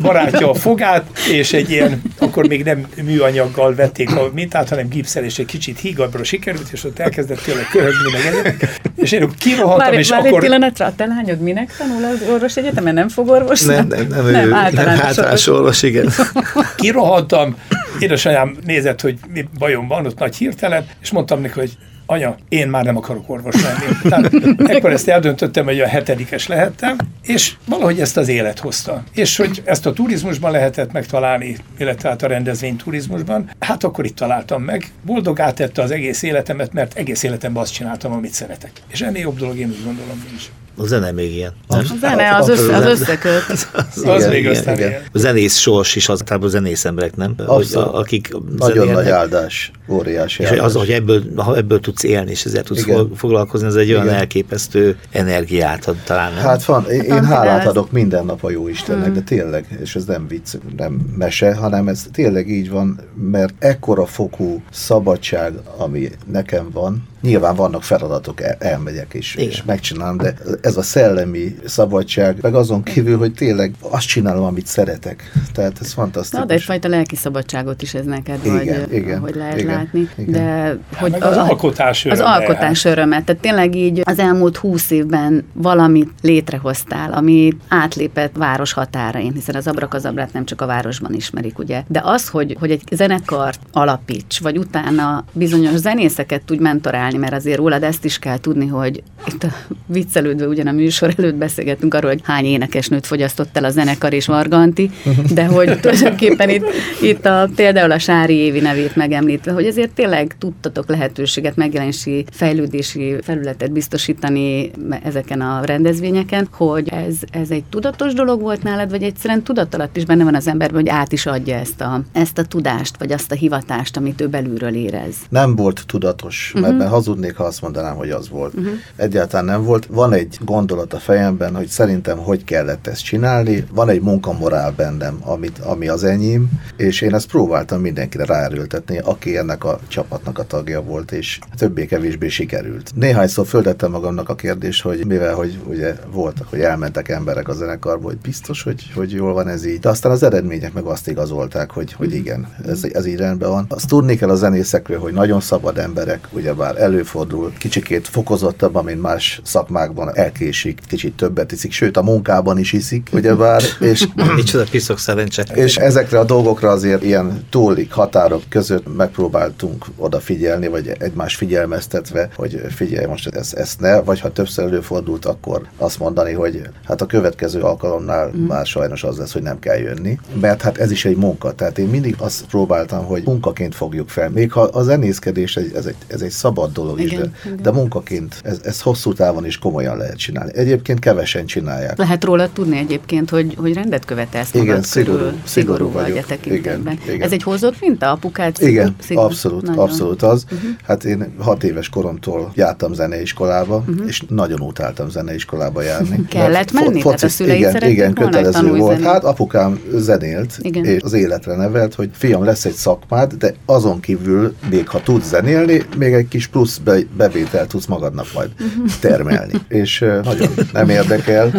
barátja a fogát, és egy ilyen, akkor még nem műanyaggal vették a mintát, hanem gipszel, és egy kicsit hígabbra sikerült, és ott elkezdett tényleg köhögni meg. És én kirohantam, Várj, és várj akkor... egy pillanatra, a te lányod minek tanul az orvos egyetemen? Nem fog orvos? Nem, nem, nem, ő, nem általános orvos, igen. kirohantam, édesanyám nézett, hogy mi bajom van, ott nagy hirtelen, és mondtam neki, hogy anya, én már nem akarok orvos lenni. Tehát ekkor ezt eldöntöttem, hogy a hetedikes lehettem, és valahogy ezt az élet hozta. És hogy ezt a turizmusban lehetett megtalálni, illetve hát a rendezvény turizmusban, hát akkor itt találtam meg. Boldogá tette az egész életemet, mert egész életemben azt csináltam, amit szeretek. És ennél jobb dolog én úgy gondolom nincs. A zene még ilyen. Nem? A zene az, össze, az összeköt. Az még aztán ilyen. A zenész sors is az általában a zenész emberek, nem? Hogy Abszolút. a, akik Nagyon zenélnek. nagy áldás, óriási És az, hogy ebből, ha ebből tudsz élni, és ezzel tudsz Igen. fog- foglalkozni, ez egy olyan Igen. elképesztő energiát ad talán. Nem? Hát van, én, én Hát, hálát ez- adok minden nap a jó Istennek, de tényleg, és ez nem vicc, nem mese, hanem ez tényleg így van, mert ekkora fokú szabadság, ami nekem van, nyilván vannak feladatok, el, elmegyek és, Igen. és megcsinálom, de ez a szellemi szabadság, meg azon kívül, hogy tényleg azt csinálom, amit szeretek. Tehát ez fantasztikus. Na, de egyfajta lelki szabadságot is ez neked, Igen, vagy igen, hogy lehet igen, látni. igen. De hogy meg az alkotás Az öröme, alkotás öröme. Tehát tényleg így az elmúlt húsz évben valamit létrehoztál, ami átlépett város határain, hiszen az abrakazabrát nem csak a városban ismerik, ugye. De az, hogy, hogy egy zenekart alapíts, vagy utána bizonyos zenészeket tudj mentorálni, mert azért rólad ezt is kell tudni, hogy itt a viccelődve ugyan a műsor előtt beszélgettünk arról, hogy hány énekesnőt fogyasztott el a zenekar és Varganti, de hogy tulajdonképpen itt, itt a, például a Sári Évi nevét megemlítve, hogy ezért tényleg tudtatok lehetőséget, megjelenési, fejlődési felületet biztosítani ezeken a rendezvényeken, hogy ez, ez egy tudatos dolog volt nálad, vagy egyszerűen tudat is benne van az emberben, hogy át is adja ezt a, ezt a tudást, vagy azt a hivatást, amit ő belülről érez. Nem volt tudatos, mert, mert hazudnék, ha azt mondanám, hogy az volt. Egyáltalán nem volt. Van egy gondolat a fejemben, hogy szerintem hogy kellett ezt csinálni. Van egy munkamorál bennem, amit, ami az enyém, és én ezt próbáltam mindenkire ráerőltetni, aki ennek a csapatnak a tagja volt, és többé-kevésbé sikerült. Néhányszor földettem magamnak a kérdést, hogy mivel, hogy ugye voltak, hogy elmentek emberek a zenekarba, hogy biztos, hogy, hogy jól van ez így. De aztán az eredmények meg azt igazolták, hogy, hogy igen, ez, ez így rendben van. Azt tudni kell a zenészekről, hogy nagyon szabad emberek, ugyebár előfordul, kicsikét fokozottabban, mint más szakmákban elkésik, kicsit többet iszik, sőt a munkában is iszik, ugyebár, és Micsoda piszok szerencse. és ezekre a dolgokra azért ilyen túlik határok között megpróbáltunk odafigyelni, vagy egymás figyelmeztetve, hogy figyelj, most ezt, ezt ne, vagy ha többször előfordult, akkor azt mondani, hogy hát a következő alkalomnál mm. már sajnos az lesz, hogy nem kell jönni, mert hát ez is egy munka. Tehát én mindig azt próbáltam, hogy munkaként fogjuk fel. Még ha a zenészkedés egy, ez, egy, ez egy szabad dolog is, Igen, de, igen. de munkaként ez, ez hosszú távon is komolyan lehet csinálni. Egyébként kevesen csinálják. Lehet róla tudni egyébként, hogy, hogy rendet követelsz Igen, magad szigorú- körül. szigorú szigorú vagy a tekintetben. Igen, igen. Ez egy hozott minta, apukád? Igen, szigorú? Abszolút, Nagyon. abszolút az. Uh-huh. Hát én hat éves koromtól jártam zeneiskolába, uh-huh. és nagyon utáltam zeneiskolába járni. Kellett Mert menni? Tehát a igen, igen, kötelező volt. zenét? Hát apukám zenélt, Igen. és az életre nevelt, hogy fiam, lesz egy szakmád, de azon kívül, még ha tudsz zenélni, még egy kis plusz be, bevételt tudsz magadnak majd Mhm. termelni. És uh, nagyon nem érdekel.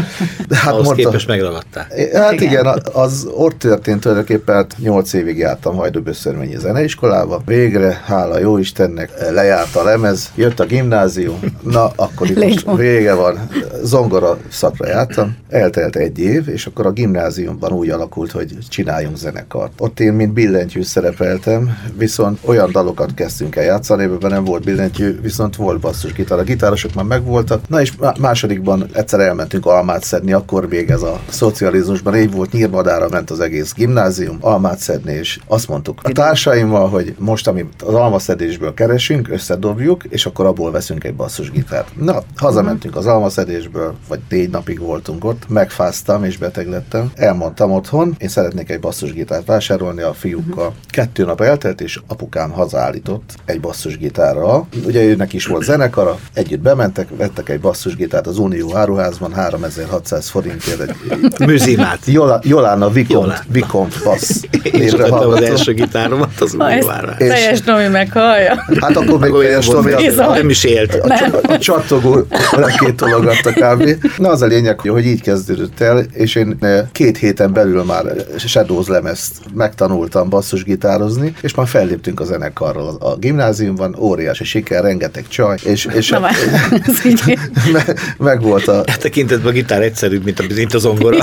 De hát Ahhoz mondta, képest megragadták. Hát Igen. igen, igen az ott történt tulajdonképpen, hát 8 évig jártam Hajdúböszörményi zeneiskolába. Végre, hála jó Istennek, lejárt a lemez, jött a gimnázium, na akkor itt most vége van. Zongora szakra jártam, eltelt egy év, és akkor a gimnáziumban úgy alakult, hogy csináljunk zenekart. Ott én, mint billentyű szerepeltem, viszont olyan dalokat kezdtünk el játszani, ebben nem volt billentyű, viszont volt basszusgitár. A gitárosok már megvoltak. Na és má- másodikban egyszer elmentünk almát szedni, akkor még ez a szocializmusban így volt, nyírmadára ment az egész gimnázium, almát szedni, és azt mondtuk a társaimmal, hogy most a amit az almaszedésből keresünk, összedobjuk, és akkor abból veszünk egy basszusgitárt. Na, hazamentünk az almaszedésből, vagy négy napig voltunk ott, megfáztam és beteg lettem. Elmondtam otthon, én szeretnék egy basszusgitárt vásárolni a fiúkkal. Kettő nap eltelt, és apukám hazaállított egy basszusgitárral. Ugye őnek is volt zenekara, együtt bementek, vettek egy basszusgitárt az Unió áruházban, 3600 forintért egy Műzimát. Jola, Jolána Vikont. Vikont bassz. Vettem az első gitáromat, az Ha úgy teljes Nomi meghallja. Hát akkor még teljes Tomi. Nem is élt. a, csa- a csattogó rakétologatta kb. Na az a lényeg, hogy így kezdődött el, és én eh, két héten belül már Shadows lemezt megtanultam basszusgitározni, és már felléptünk a zenekarral a gimnáziumban, óriási siker, rengeteg csaj, és, és Na már, me- meg volt a, E tekintetben a gitár egyszerűbb, mint a, mint a zongora.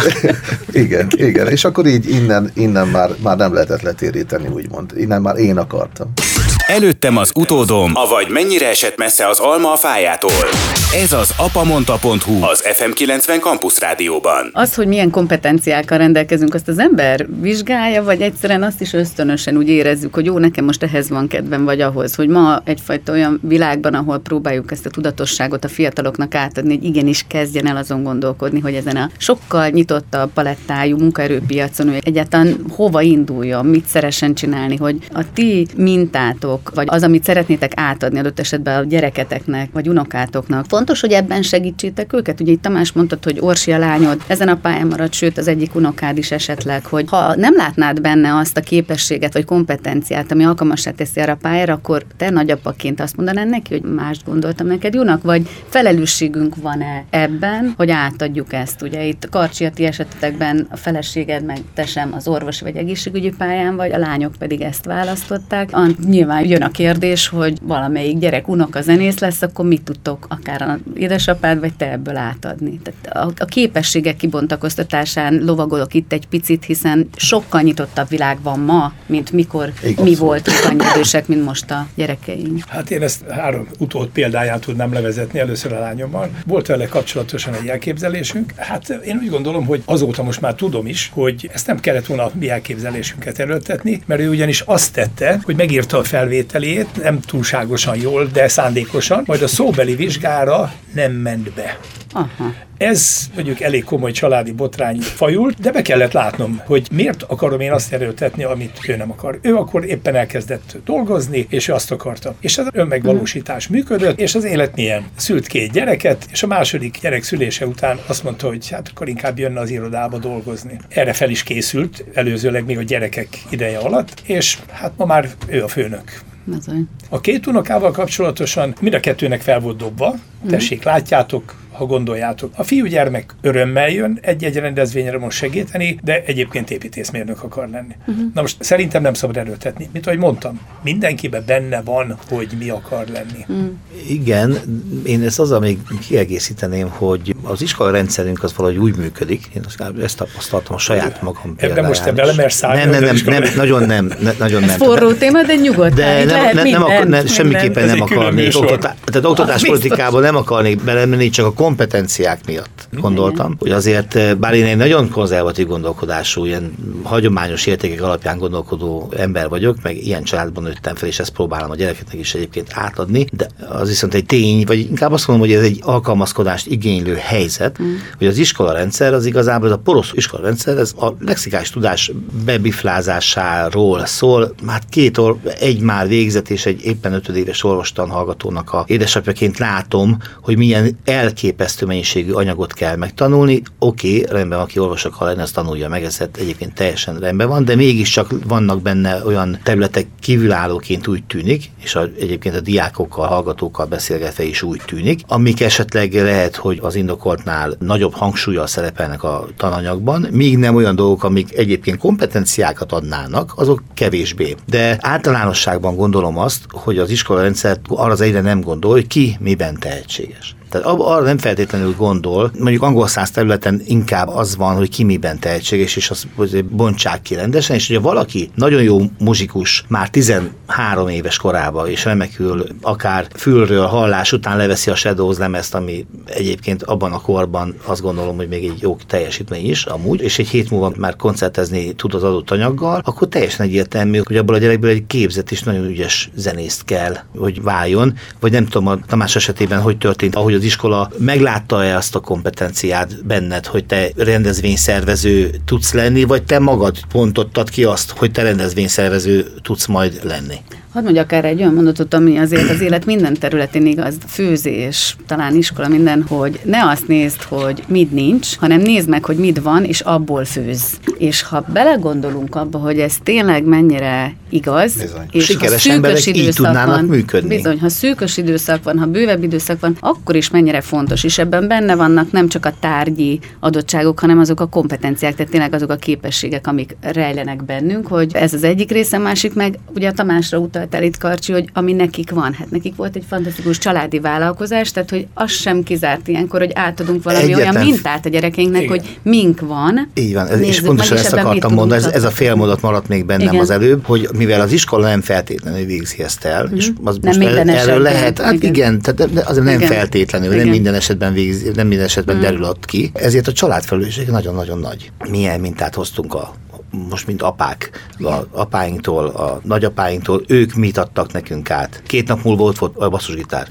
igen, igen, és akkor így innen, innen már, már nem lehetett letéríteni, úgymond. Innen már én akartam. Instagram. Előttem az utódom, avagy mennyire esett messze az alma a fájától. Ez az apamonta.hu, az FM90 Campus Rádióban. Az, hogy milyen kompetenciákkal rendelkezünk, azt az ember vizsgálja, vagy egyszerűen azt is ösztönösen úgy érezzük, hogy jó, nekem most ehhez van kedvem, vagy ahhoz, hogy ma egyfajta olyan világban, ahol próbáljuk ezt a tudatosságot a fiataloknak átadni, hogy igenis kezdjen el azon gondolkodni, hogy ezen a sokkal nyitottabb palettájú munkaerőpiacon, hogy egyáltalán hova induljon, mit szeressen csinálni, hogy a ti mintátok, vagy az, amit szeretnétek átadni adott esetben a gyereketeknek, vagy unokátoknak, fontos, hogy ebben segítsétek őket. Ugye itt Tamás mondtad, hogy Orsi a lányod ezen a pályán marad, sőt az egyik unokád is esetleg, hogy ha nem látnád benne azt a képességet vagy kompetenciát, ami alkalmassá teszi arra a pályára, akkor te nagyapaként azt mondanád neki, hogy mást gondoltam neked, Junak, vagy felelősségünk van-e ebben, hogy átadjuk ezt. Ugye itt Karcsi a ti esetetekben a feleséged meg te sem az orvosi vagy egészségügyi pályán vagy, a lányok pedig ezt választották. A, nyilván jön a kérdés, hogy valamelyik gyerek unoka zenész lesz, akkor mit tudtok akár a édesapád vagy te ebből átadni. Tehát a, a képességek kibontakoztatásán lovagolok itt egy picit, hiszen sokkal nyitottabb világ van ma, mint mikor Igaz. mi voltunk annyi idősek, mint most a gyerekeink. Hát én ezt három utód példáját tudnám levezetni először a lányommal. Volt vele kapcsolatosan egy elképzelésünk. Hát én úgy gondolom, hogy azóta most már tudom is, hogy ezt nem kellett volna a mi elképzelésünket erőltetni, mert ő ugyanis azt tette, hogy megírta a felvételét, nem túlságosan jól, de szándékosan, majd a szóbeli vizsgára nem ment be. Aha. Ez mondjuk elég komoly családi botrány fajult, de be kellett látnom, hogy miért akarom én azt erőltetni, amit ő nem akar. Ő akkor éppen elkezdett dolgozni, és ő azt akarta. És az önmegvalósítás működött, és az élet milyen? Szült két gyereket, és a második gyerek szülése után azt mondta, hogy hát akkor inkább jönne az irodába dolgozni. Erre fel is készült, előzőleg még a gyerekek ideje alatt, és hát ma már ő a főnök. Bizony. A két unokával kapcsolatosan mind a kettőnek fel volt dobva, tessék, látjátok, ha gondoljátok. A fiúgyermek örömmel jön egy-egy rendezvényre most segíteni, de egyébként építészmérnök akar lenni. Uh-huh. Na most szerintem nem szabad erőltetni. Mint ahogy mondtam, mindenkiben benne van, hogy mi akar lenni. Uh-huh. Igen, én ezt azzal még kiegészíteném, hogy az iskola rendszerünk az valahogy úgy működik, én azt, ezt tapasztaltam a saját magam Ebben most te példáján bele is. mersz szállni, Nem, nem, nem, nem, nagyon nem, ne, nagyon Ez nem. forró téma, de nyugodtan. De nem, lehet nem, nem, akar, nem semmiképpen nem akarnék, oktatá, tehát oktatáspolitikába nem akarnék belemenni, csak a kompetenciák miatt gondoltam, hogy azért, eh, bár én egy nagyon konzervatív gondolkodású, ilyen hagyományos értékek alapján gondolkodó ember vagyok, meg ilyen családban nőttem fel, és ezt próbálom a gyerekeknek is egyébként átadni, de az viszont egy tény, vagy inkább azt mondom, hogy ez egy alkalmazkodást igénylő helyzet, mm. hogy az iskolarendszer az igazából, ez a porosz iskolarendszer, ez a lexikális tudás bebiflázásáról szól, már két or, egy már végzett egy éppen ötödéves orvostan hallgatónak a édesapjaként látom, hogy milyen elképesztő mennyiségű anyagot kell megtanulni. Oké, okay, rendben, aki orvos akar lenni, azt tanulja meg, ez egyébként teljesen rendben van, de mégiscsak vannak benne olyan területek kívülállóként úgy tűnik, és a, egyébként a diákokkal, hallgatókkal beszélgetve is úgy tűnik, amik esetleg lehet, hogy az indokoltnál nagyobb hangsúlyjal szerepelnek a tananyagban, míg nem olyan dolgok, amik egyébként kompetenciákat adnának, azok kevésbé. De általánosságban gondolom azt, hogy az iskolarendszer arra az egyre nem gondol, hogy ki miben tehetséges. Tehát arra nem feltétlenül gondol, mondjuk angol száz területen inkább az van, hogy ki miben tehetséges, és azt bontsák ki rendesen, és hogyha valaki nagyon jó muzsikus már 13 éves korában, és remekül akár fülről hallás után leveszi a Shadows lemezt, ami egyébként abban a korban azt gondolom, hogy még egy jó teljesítmény is amúgy, és egy hét múlva már koncertezni tud az adott anyaggal, akkor teljesen egyértelmű, hogy abból a gyerekből egy képzett és nagyon ügyes zenészt kell, hogy váljon, vagy nem tudom a Tamás esetében hogy történt, ahogy az iskola meglátta-e azt a kompetenciát benned, hogy te rendezvényszervező tudsz lenni, vagy te magad pontottad ki azt, hogy te rendezvényszervező tudsz majd lenni? Hadd mondjak erre egy olyan mondatot, ami azért az élet minden területén igaz, főzés, talán iskola, minden, hogy ne azt nézd, hogy mit nincs, hanem nézd meg, hogy mit van, és abból főz. És ha belegondolunk abba, hogy ez tényleg mennyire igaz, bizony. és Sikeres ha szűkös időszak van, működni. Bizony, ha szűkös időszak van, ha bővebb időszak van, akkor is mennyire fontos, és ebben benne vannak nem csak a tárgyi adottságok, hanem azok a kompetenciák, tehát tényleg azok a képességek, amik rejlenek bennünk, hogy ez az egyik része, másik meg ugye a Tamásra utal utalt el itt Karcsi, hogy ami nekik van. Hát nekik volt egy fantasztikus családi vállalkozás, tehát hogy az sem kizárt ilyenkor, hogy átadunk valami Egyetlen. olyan mintát a gyerekeinknek, Igen. hogy mink van. Így van, Nézzük és pontosan ezt akartam mondani, ez, ez a félmondat maradt még bennem Igen. az előbb, hogy mivel az iskola nem feltétlenül végzi ezt el, mm. és az nem most minden erről esetben. lehet, hát igen, igen tehát azért nem igen. feltétlenül, igen. nem minden esetben végzi, nem minden esetben mm. derül ott ki, ezért a családfelelősség nagyon-nagyon nagy. Milyen mintát hoztunk a most mint apák, a apáinktól, a nagyapáinktól, ők mit adtak nekünk át. Két nap múlva ott volt a basszusgitár.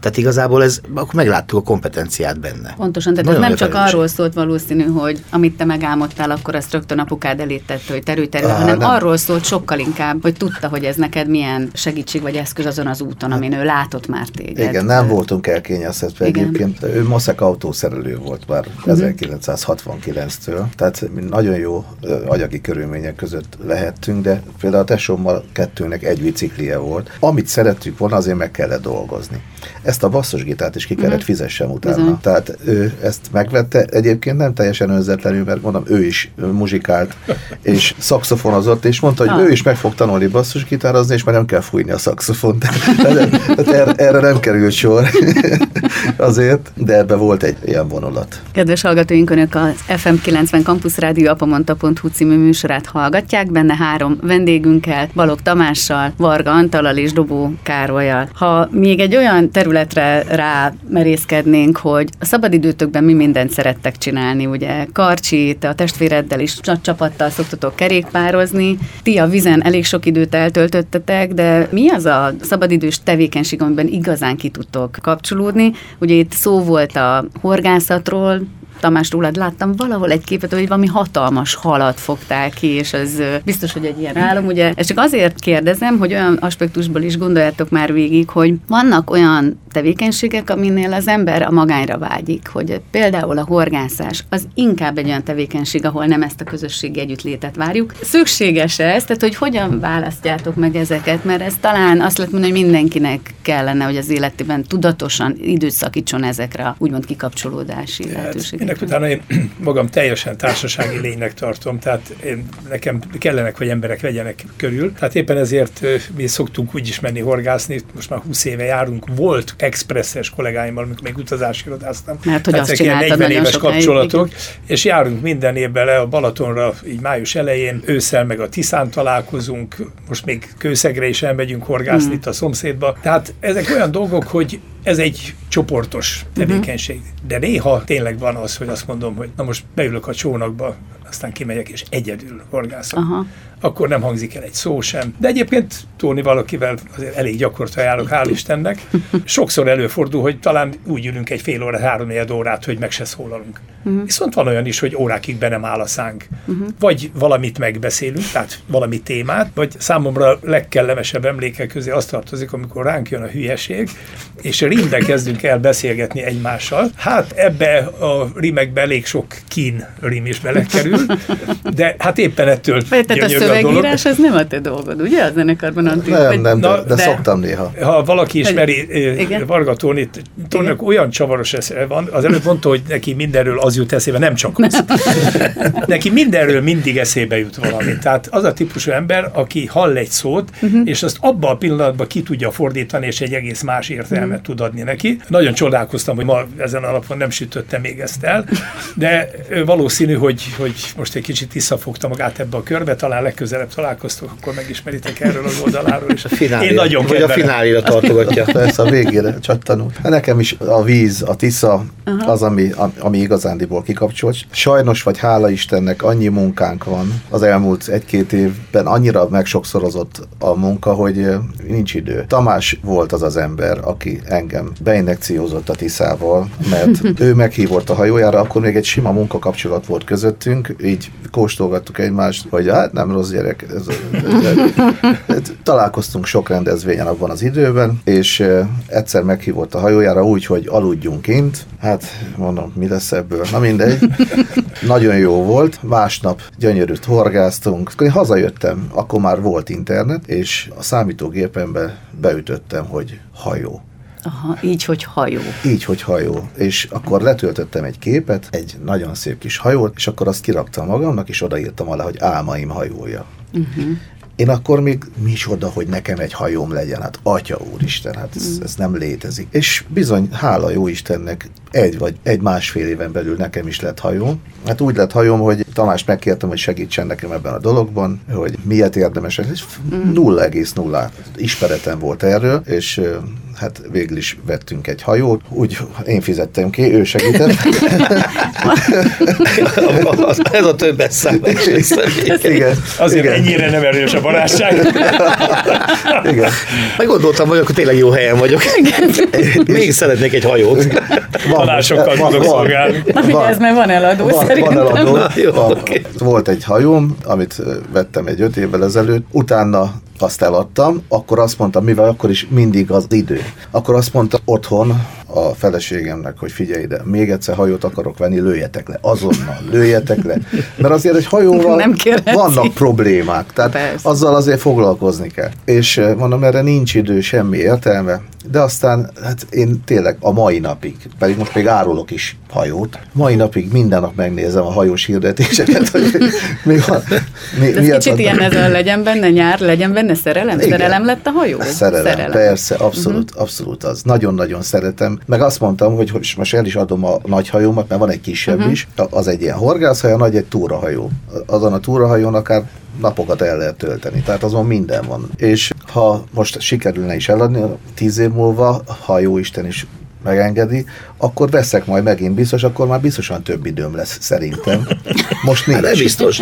Tehát igazából ez, akkor megláttuk a kompetenciát benne. Pontosan, tehát Nagyon ez nem csak arról szólt valószínű, hogy amit te megálmodtál, akkor azt rögtön apukád elé tette, hogy terül, terül, hanem nem. arról szólt sokkal inkább, hogy tudta, hogy ez neked milyen segítség vagy eszköz azon az úton, amin ő látott már téged. Igen, nem voltunk elkényeztetve egyébként. Ő maszek autószerelő volt már uh-huh. Mhm. 1969-től, tehát nagyon jó agyag anyagi körülmények között lehettünk, de például a tesómmal kettőnek egy biciklie volt. Amit szerettük volna, azért meg kellett dolgozni. Ezt a basszusgitárt is ki kellett uh-huh. fizessem utána. Uh-huh. Tehát ő ezt megvette, egyébként nem teljesen önzetlenül, mert mondom, ő is muzsikált, és szakszofonozott, és mondta, hogy ah. ő is meg fog tanulni basszusgitározni, és már nem kell fújni a szakszofont. Erre, erre nem került sor azért, de ebbe volt egy ilyen vonulat. Kedves hallgatóink, Önök az FM 90 Campus Rádió apamonta.hu című műsorát hallgatják, benne három vendégünkkel, Balog Tamással, Varga Antalal és Dobó Károlyal. Ha még egy olyan területre rá merészkednénk, hogy a szabadidőtökben mi mindent szerettek csinálni, ugye Karcsi, te a testvéreddel is csapattal szoktatok kerékpározni, ti a vizen elég sok időt eltöltöttetek, de mi az a szabadidős tevékenység, amiben igazán ki tudtok kapcsolódni? Ugye itt szó volt a horgászatról, Tamás, rólad láttam valahol egy képet, hogy valami hatalmas halat fogtál ki, és ez biztos, hogy egy ilyen álom. Ugye ezt csak azért kérdezem, hogy olyan aspektusból is gondoljátok már végig, hogy vannak olyan tevékenységek, aminél az ember a magányra vágyik, hogy például a horgászás az inkább egy olyan tevékenység, ahol nem ezt a közösségi együttlétet várjuk. Szükséges ez, tehát hogy hogyan választjátok meg ezeket, mert ez talán azt lehet mondani, hogy mindenkinek kellene, hogy az életében tudatosan időt szakítson ezekre a úgymond kikapcsolódási hát, lehetőségekre ennek utána én magam teljesen társasági lénynek tartom, tehát én, nekem kellenek, hogy emberek vegyenek körül. Tehát éppen ezért mi szoktunk úgy is menni horgászni, most már 20 éve járunk, volt expresses kollégáimmal, amikor még utazási irodáztam. Mert hogy azt ilyen 40 éves kapcsolatok, igen. és járunk minden évben le a Balatonra, így május elején, ősszel meg a Tiszán találkozunk, most még Kőszegre is elmegyünk horgászni hmm. itt a szomszédba. Tehát ezek olyan dolgok, hogy ez egy csoportos tevékenység. Uh-huh. De néha tényleg van az, hogy azt mondom, hogy na most beülök a csónakba, aztán kimegyek és egyedül horgászom. Uh-huh akkor nem hangzik el egy szó sem. De egyébként Tóni valakivel azért elég gyakorta járok, hál' Istennek. Sokszor előfordul, hogy talán úgy ülünk egy fél óra, három órát, hogy meg se szólalunk. Uh-huh. Viszont van olyan is, hogy órákig be nem áll a szánk. Uh-huh. Vagy valamit megbeszélünk, tehát valami témát, vagy számomra legkellemesebb emlékek közé azt tartozik, amikor ránk jön a hülyeség, és rimbe kezdünk el beszélgetni egymással. Hát ebbe a rimekbe elég sok kín rim is belekerül, de hát éppen ettől tehát a szövegírás az nem a te dolgod, ugye a zenekarban, Antti? Nem, nem, de, Na, de, de- szoktam néha. Ha valaki ismeri Igen. eh, Varga Tónit, Tóninak olyan csavaros esze van, az előbb mondta, hogy neki mindenről az jut eszébe, nem csak az. neki mindenről mindig eszébe jut valami. Tehát az a típusú ember, aki hall egy szót, uh-huh. és azt abban a pillanatban ki tudja fordítani, és egy egész más értelmet uh-huh. tud adni neki. Nagyon csodálkoztam, hogy ma ezen alapon nem sütöttem még ezt el, de valószínű, hogy, hogy most egy kicsit visszafogta magát ebbe a körbe, talán legközelebb találkoztok, akkor megismeritek erről az oldaláról, és én nagyon Vagy a kedvelem. finálira tartogatja. Persze a végére csak tanul. Nekem is a víz, a tisza az, ami, ami igazándiból kikapcsolt. Sajnos, vagy hála Istennek, annyi munkánk van az elmúlt egy-két évben, annyira megsokszorozott a munka, hogy nincs idő. Tamás volt az az ember, aki engem beinekciózott a Tiszával, mert ő meghívott a hajójára, akkor még egy sima munkakapcsolat volt közöttünk, így kóstolgattuk egymást, hogy hát nem rossz gyerek. Ez, ez, találkoztunk sok rendezvényen abban az időben, és egyszer meghívott a hajójára úgy, hogy aludjunk kint. Hát mondom, mi lesz ebből? Na mindegy. Nagyon jó volt. Másnap gyönyörűt horgáztunk. Akkor én hazajöttem, akkor már volt internet, és a számítógépembe beütöttem, hogy hajó. Aha, így, hogy hajó. Így, hogy hajó. És akkor letöltöttem egy képet, egy nagyon szép kis hajót, és akkor azt kiraktam magamnak, és odaírtam alá, hogy álmaim hajója. Uh-huh. Én akkor még micsoda, hogy nekem egy hajóm legyen. Hát atya úristen, hát ez, ez nem létezik. És bizony, hála jó Istennek, egy vagy egy másfél éven belül nekem is lett hajóm. Hát úgy lett hajóm, hogy Tamás megkértem, hogy segítsen nekem ebben a dologban, hogy miért érdemes, és 0,0 ismeretem volt erről, és hát végül is vettünk egy hajót, úgy én fizettem ki, ő segített. Ez a többes szám. igen, Azért igen, ennyire nem erős a barátság. igen. Meggondoltam, hogy akkor tényleg jó helyen vagyok. Még szeretnék egy hajót. Tanácsokkal van- tudok van- szolgálni. Na, Van- ez már van eladó Van, szerintem. van eladó. Na, jó, Van- oké. Volt egy hajóm, amit vettem egy öt évvel ezelőtt, utána azt eladtam, akkor azt mondtam, mivel akkor is mindig az idő. Akkor azt mondta otthon a feleségemnek, hogy figyelj ide, még egyszer hajót akarok venni, lőjetek le, azonnal lőjetek le. Mert azért egy hajóval Nem vannak problémák, tehát Persze. azzal azért foglalkozni kell. És eh, mondom, erre nincs idő, semmi értelme, de aztán hát én tényleg a mai napig, pedig most még árulok is hajót, mai napig minden nap megnézem a hajós hirdetéseket, hogy mi van. Mi, miért kicsit van- ilyen ez a legyen benne nyár, legyen benne szerelem? Igen. Szerelem lett a hajó? Szerelem, szerelem. persze, abszolút, uh-huh. abszolút az. Nagyon-nagyon szeretem. Meg azt mondtam, hogy most el is adom a nagy hajómat, mert van egy kisebb uh-huh. is. Az egy ilyen horgászhajó, nagy egy túrahajó. Azon a túrahajón akár napokat el lehet tölteni, tehát azon minden van. És ha most sikerülne is eladni, tíz év múlva, ha jó Isten is megengedi, akkor veszek majd megint biztos, akkor már biztosan több időm lesz szerintem. Most nincs. Hát nem biztos.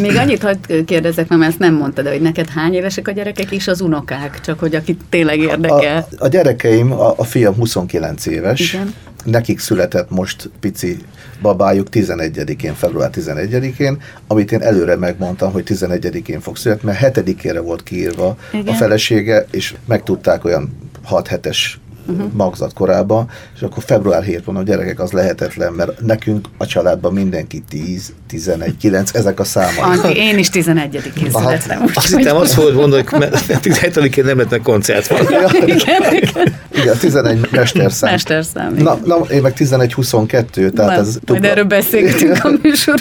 Még annyit hadd kérdezzek, mert ezt nem mondtad, de hogy neked hány évesek a gyerekek és az unokák, csak hogy akit tényleg érdekel. A, a gyerekeim, a, a fiam 29 éves, Igen. nekik született most pici babájuk 11-én, február 11-én, amit én előre megmondtam, hogy 11-én fog születni, mert 7-ére volt kiírva Igen. a felesége, és megtudták olyan 6 hetes uh-huh. magzat korában, és akkor február 7 van a gyerekek, az lehetetlen, mert nekünk a családban mindenki 10, 11, 9, ezek a számok. Anti, én is 11-én Aha. születtem. Azt hittem, azt fogod mondani, hogy 17-én nem lehetne koncert van. Igen, igen. Igen, 11 mesterszám. Mesterszám. Na, na, én meg 11-22, tehát Na, ez majd dupla. erről beszélgetünk a műsor.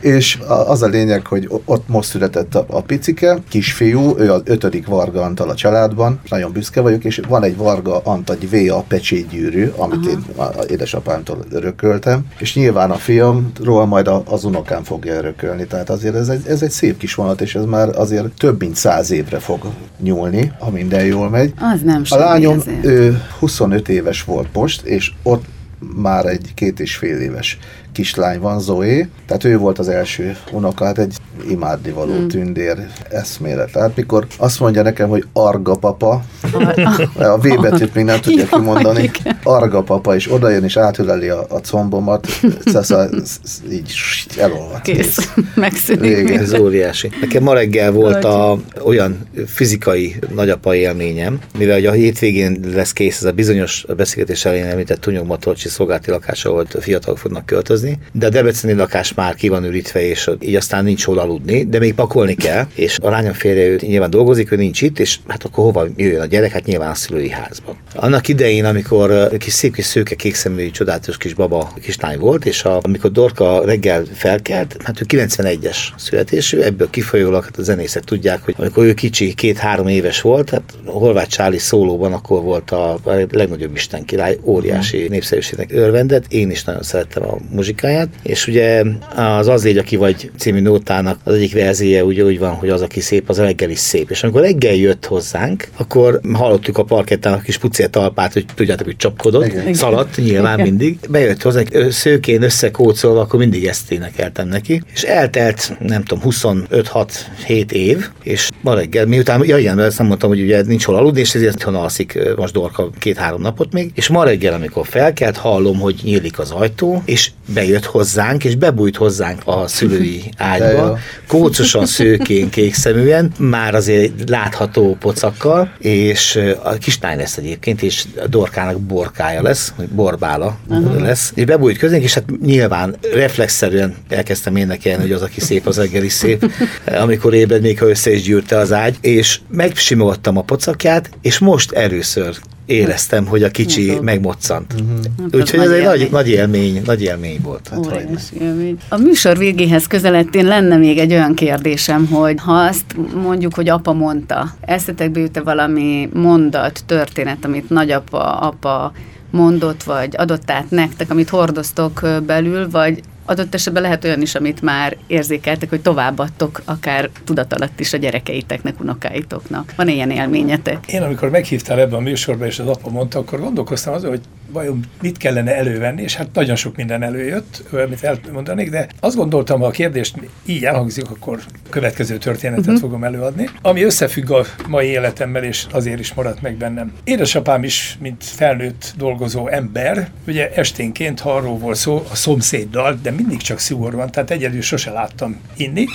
És a- az a lényeg, hogy ott most született a, a picike, kisfiú, ő az ötödik Varga Antal a családban, nagyon büszke vagyok, és van egy Varga Antal, egy VA pecsétgyűrű, amit én a, a édesapámtól örököltem, és nyilván a fiamról majd a, az unokám fogja örökölni, tehát azért ez egy, ez egy szép kis vonat, és ez már azért több mint száz évre fog nyúlni, ha minden jól megy. Az nem A lányom, ő 25 éves volt most, és ott már egy két és fél éves kislány van, Zoé, tehát ő volt az első unoka, hát egy imádnivaló Hmm. mm. tündér eszmélet. Tehát mikor azt mondja nekem, hogy Arga papa, a V betűt még nem tudja kimondani, arga papa, és odajön és átüleli a, a combomat, szóval így elolvad. Kész, megszűnik. Ez óriási. Nekem ma reggel volt a, olyan fizikai nagyapai élményem, mivel hogy a hétvégén lesz kész ez a bizonyos beszélgetés elején említett Tunyog Matolcsi szolgálati lakása, ahol fiatalok fognak költözni, de a debreceni lakás már ki van ürítve, és így aztán nincs hol aludni, de még pakolni kell, és a lányom férje ő nyilván dolgozik, ő nincs itt, és hát akkor hova jöjjön a gyerek? Hát nyilván a szülői házba. Annak idején, amikor kis szép kis szőke, kékszemű, csodálatos kis baba kislány volt, és a, amikor Dorka reggel felkelt, hát ő 91-es születésű, ebből kifolyólag hát a zenészek tudják, hogy amikor ő kicsi, két-három éves volt, hát Horváth Csáli szólóban akkor volt a legnagyobb Isten király, óriási uh-huh. népszerűségnek örvendett, én is nagyon szerettem a muzsikáját, és ugye az Az légy, aki vagy című nótának az egyik verzéje úgy, úgy van, hogy az, aki szép, az reggel is szép. És amikor reggel jött hozzánk, akkor hallottuk a parkettának kis pucér talpát, hogy tudjátok, hogy csapkodott, Igen. szaladt nyilván Igen. mindig. Bejött hozzánk, szőkén összekócolva, akkor mindig ezt énekeltem neki. És eltelt, nem tudom, 25-6-7 év, és ma reggel, miután, ja igen, ezt nem mondtam, hogy ugye nincs hol aludni, és ezért hol alszik most Dorka két-három napot még, és ma reggel, amikor felkelt, hallom, hogy nyílik az ajtó, és bejött hozzánk, és bebújt hozzánk a szülői ágyba, kócosan szőkén, kékszeműen, már azért látható pocakkal, és a kislány lesz egyébként, és a Dorkának borkája lesz, vagy borbála uh-huh. lesz, és bebújt közénk, és hát nyilván reflexzerűen elkezdtem énekelni, hogy az, aki szép, az reggel is szép, amikor ébred, még ha össze is gyűrte az ágy, és megsimogattam a pocakját, és most először éreztem, hogy a kicsi hát, megmoccant. Uh-huh. Úgyhogy ez egy nagy, nagy élmény, nagy élmény volt. Hát élmény. A műsor végéhez közeledtén lenne még egy olyan kérdésem, hogy ha azt mondjuk, hogy apa mondta, eszetekbe jut-e valami mondat, történet, amit nagyapa, apa mondott, vagy adott át nektek, amit hordoztok belül, vagy adott esetben lehet olyan is, amit már érzékeltek, hogy továbbadtok akár tudatalatt is a gyerekeiteknek, unokáitoknak. Van ilyen élményetek? Én amikor meghívtál ebbe a műsorba, és az apa mondta, akkor gondolkoztam azon, hogy vajon mit kellene elővenni, és hát nagyon sok minden előjött, amit elmondanék, de azt gondoltam, ha a kérdést így elhangzik, akkor következő történetet uh-huh. fogom előadni, ami összefügg a mai életemmel, és azért is maradt meg bennem. Édesapám is, mint felnőtt dolgozó ember, ugye esténként, ha arról volt szó, a szomszéddal, de mindig csak szúr van, tehát egyedül sose láttam inni,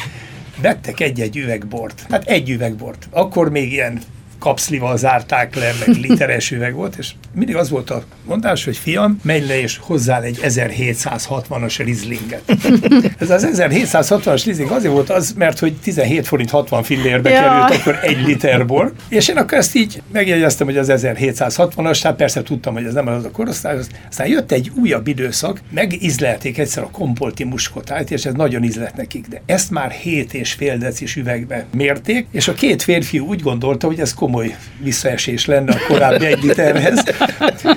vettek egy-egy üvegbort, hát egy üvegbort. Akkor még ilyen kapszlival zárták le, meg literes üveg volt, és mindig az volt a mondás, hogy fiam, menj le és hozzál egy 1760-as rizlinget. Ez az 1760-as rizling azért volt az, mert hogy 17 forint 60 fillérbe ja. került akkor egy liter bor, és én akkor ezt így megjegyeztem, hogy az 1760-as, tehát persze tudtam, hogy ez nem az a korosztály, aztán jött egy újabb időszak, megizlelték egyszer a kompolti muskotájt, és ez nagyon ízlett nekik, de ezt már 7 és fél decis üvegbe mérték, és a két férfi úgy gondolta, hogy ez komoly visszaesés lenne a korábbi egy literhez.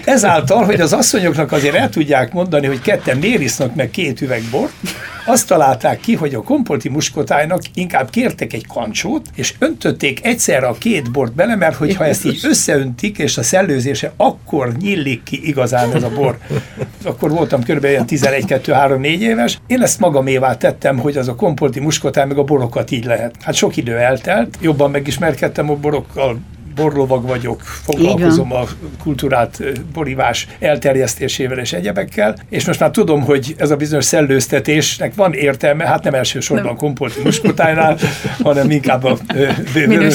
Ezáltal, hogy az asszonyoknak azért el tudják mondani, hogy ketten miért isznak meg két üveg bort, azt találták ki, hogy a kompolti muskotájnak inkább kértek egy kancsót, és öntötték egyszerre a két bort bele, mert hogyha ezt így összeöntik, és a szellőzése, akkor nyílik ki igazán ez a bor. Akkor voltam kb. 11-2-3-4 éves. Én ezt magamévá tettem, hogy az a kompolti muskotáj meg a borokat így lehet. Hát sok idő eltelt, jobban megismerkedtem a borokkal, borlovag vagyok, foglalkozom a kultúrát borivás elterjesztésével és egyebekkel, és most már tudom, hogy ez a bizonyos szellőztetésnek van értelme, hát nem elsősorban nem. kompolti muskotájnál, hanem inkább a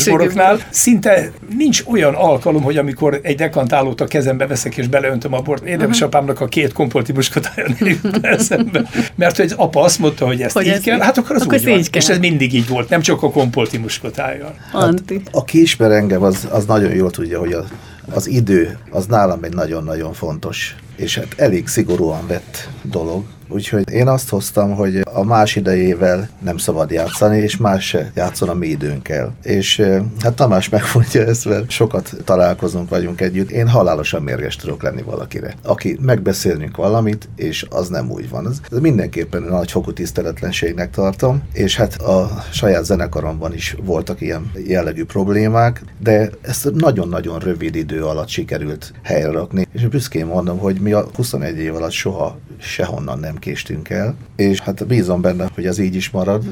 boroknál. Szinte nincs olyan alkalom, hogy amikor egy dekantálót a kezembe veszek és beleöntöm a bort, édesapámnak a két kompolti muskotája eszembe. Mert hogy apa azt mondta, hogy ezt hogy így ez kell, hát akkor az akkor úgy van. Kell. És ez mindig így volt, nem csak a kompolti muskotájjal. Hát, aki ismer engem, az az nagyon jól tudja, hogy a, az idő az nálam egy nagyon-nagyon fontos, és hát elég szigorúan vett dolog. Úgyhogy én azt hoztam, hogy a más idejével nem szabad játszani, és más se játszon a mi időnkkel. És hát Tamás megmondja ezt, mert sokat találkozunk, vagyunk együtt. Én halálosan mérges tudok lenni valakire. Aki megbeszélünk valamit, és az nem úgy van. Ez, mindenképpen nagyfokú tiszteletlenségnek tartom, és hát a saját zenekaromban is voltak ilyen jellegű problémák, de ezt nagyon-nagyon rövid idő alatt sikerült helyre rakni. És büszkén mondom, hogy mi a 21 év alatt soha sehonnan nem késtünk el, és hát bízom benne, hogy ez így is marad,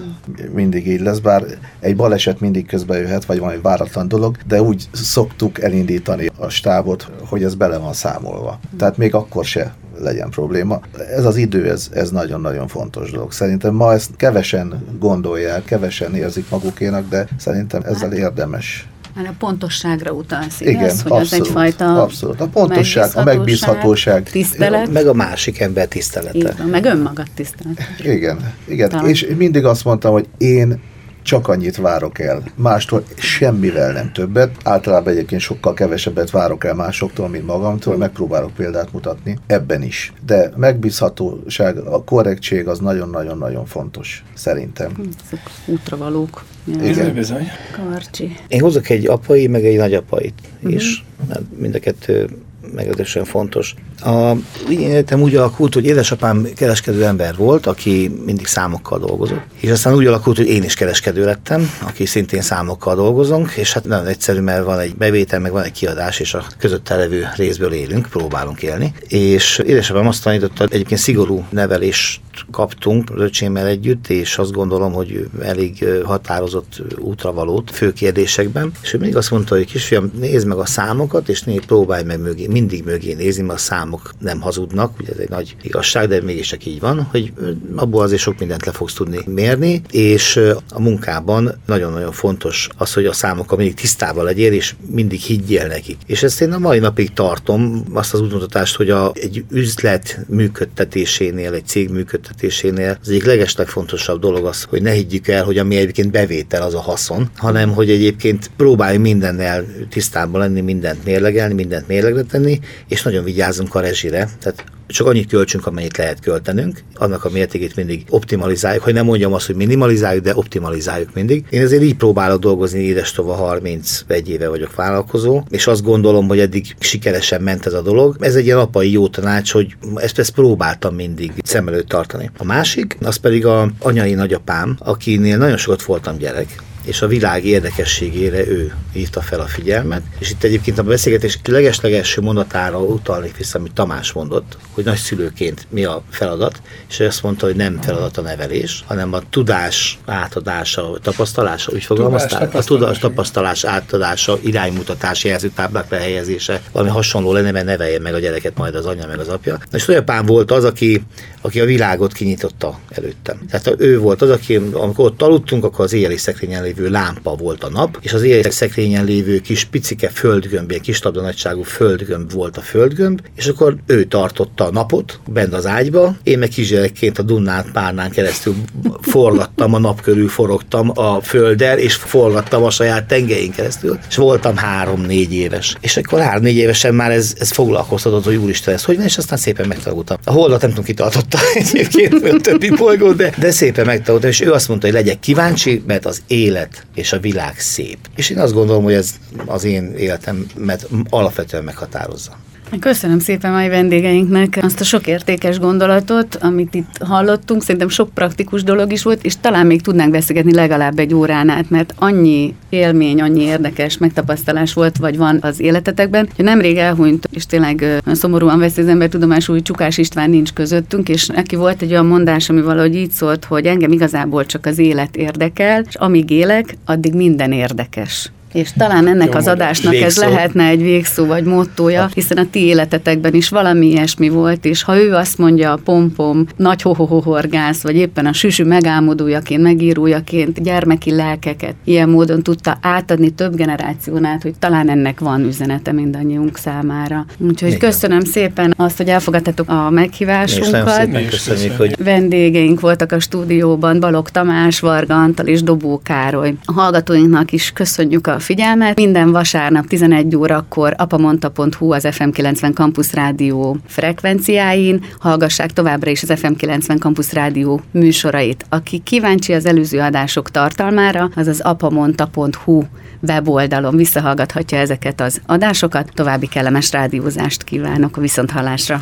mindig így lesz, bár egy baleset mindig közbe jöhet, vagy valami váratlan dolog, de úgy szoktuk elindítani a stábot, hogy ez bele van számolva. Tehát még akkor se legyen probléma. Ez az idő, ez, ez nagyon-nagyon fontos dolog. Szerintem ma ezt kevesen gondolják, kevesen érzik magukénak, de szerintem ezzel hát, érdemes mert a pontosságra utalsz, igaz? Igen, hogy abszolút, az egyfajta abszolút. A pontosság, a megbízhatóság. Tisztelet. Meg a másik ember tisztelete. Igen, meg önmagad tisztelet. Igen, igen. Talán. És mindig azt mondtam, hogy én csak annyit várok el. Mástól semmivel nem többet. Általában egyébként sokkal kevesebbet várok el másoktól, mint magamtól. Megpróbálok példát mutatni ebben is. De megbízhatóság, a korrektség az nagyon-nagyon-nagyon fontos, szerintem. Hm, ezek útravalók. Igen. Bizony. Karcsi. Én hozok egy apai, meg egy nagyapait uh-huh. is. Mert mind a kettő meglehetősen fontos. A életem úgy alakult, hogy édesapám kereskedő ember volt, aki mindig számokkal dolgozott. És aztán úgy alakult, hogy én is kereskedő lettem, aki szintén számokkal dolgozunk, és hát nagyon egyszerű, mert van egy bevétel, meg van egy kiadás, és a között levő részből élünk, próbálunk élni. És édesapám azt tanította, egyébként szigorú nevelést kaptunk öcsémmel együtt, és azt gondolom, hogy elég határozott útravalót fő kérdésekben. És ő mindig azt mondta, hogy kisfiam, nézd meg a számokat, és nézd, próbálj meg mögé, mindig mögé nézni, mert a számok nem hazudnak, ugye ez egy nagy igazság, de mégis csak így van, hogy abból azért sok mindent le fogsz tudni mérni, és a munkában nagyon-nagyon fontos az, hogy a számokkal mindig tisztában legyél, és mindig higgyél nekik. És ezt én a mai napig tartom, azt az útmutatást, hogy a, egy üzlet működtetésénél, egy cég működtetésénél az egyik legeslegfontosabb dolog az, hogy ne higgyük el, hogy ami egyébként bevétel az a haszon, hanem hogy egyébként próbálj mindennel tisztában lenni, mindent mérlegelni, mindent mérlegre tenni, és nagyon vigyázzunk a rezsire. Tehát csak annyit költsünk, amennyit lehet költenünk, annak a mértékét mindig optimalizáljuk, hogy nem mondjam azt, hogy minimalizáljuk, de optimalizáljuk mindig. Én ezért így próbálok dolgozni, édestova 31 éve vagyok vállalkozó, és azt gondolom, hogy eddig sikeresen ment ez a dolog. Ez egy ilyen apai jó tanács, hogy ezt, ezt próbáltam mindig szem előtt tartani. A másik, az pedig a anyai nagyapám, akinél nagyon sokat voltam gyerek, és a világ érdekességére ő hívta fel a figyelmet. És itt egyébként a beszélgetés legeslegelső mondatára utalnék vissza, amit Tamás mondott, hogy nagyszülőként mi a feladat, és ő azt mondta, hogy nem feladat a nevelés, hanem a tudás átadása, tapasztalása, úgy fogalmaztál? A tudás tapasztalás átadása, iránymutatás, jelzőtáblák lehelyezése, valami hasonló lenne, mert nevelje meg a gyereket majd az anyja meg az apja. És nagyapám volt az, aki, aki a világot kinyitotta előttem. Tehát ő volt az, aki, amikor ott aludtunk, akkor az éjjeli szekrényen lévő lámpa volt a nap, és az éjjel szekrényen lévő kis picike földgömb, egy kis nagyságú földgömb volt a földgömb, és akkor ő tartotta a napot bent az ágyba, én meg kisgyerekként a Dunnát párnán keresztül forgattam, a nap körül forogtam a földdel, és forgattam a saját tengein keresztül, és voltam három-négy éves. És akkor három-négy évesen már ez, ez foglalkoztatott, hogy úristen, ez hogy van, és aztán szépen megtanultam. A holdat nem tudom, kitartotta egyébként a többi bolygó, de, de szépen megtanultam, és ő azt mondta, hogy legyek kíváncsi, mert az élet és a világ szép. És én azt gondolom, hogy ez az én életemet alapvetően meghatározza. Köszönöm szépen mai vendégeinknek azt a sok értékes gondolatot, amit itt hallottunk. Szerintem sok praktikus dolog is volt, és talán még tudnánk beszélgetni legalább egy órán át, mert annyi élmény, annyi érdekes megtapasztalás volt, vagy van az életetekben, hogy nemrég elhunyt, és tényleg szomorúan veszi az ember tudomásul, hogy Csukás István nincs közöttünk, és neki volt egy olyan mondás, ami valahogy így szólt, hogy engem igazából csak az élet érdekel, és amíg élek, addig minden érdekes. És talán ennek Jó, az adásnak végszó. ez lehetne egy végszó vagy mottója, hiszen a ti életetekben is valami ilyesmi volt, és ha ő azt mondja a pompom, nagy hohohohorgász, vagy éppen a süsű megálmodójaként, megírójaként gyermeki lelkeket ilyen módon tudta átadni több generáción hogy talán ennek van üzenete mindannyiunk számára. Úgyhogy Igen. köszönöm szépen azt, hogy elfogadtatok a meghívásunkat. És köszönjük, hogy vendégeink voltak a stúdióban, Balog Tamás, Varga Antal és Dobó Károly. A hallgatóinknak is köszönjük a figyelmet. Minden vasárnap 11 órakor apamonta.hu az FM90 Campus Rádió frekvenciáin. Hallgassák továbbra is az FM90 Campus Rádió műsorait. Aki kíváncsi az előző adások tartalmára, az az apamonta.hu weboldalon visszahallgathatja ezeket az adásokat. További kellemes rádiózást kívánok a viszonthallásra.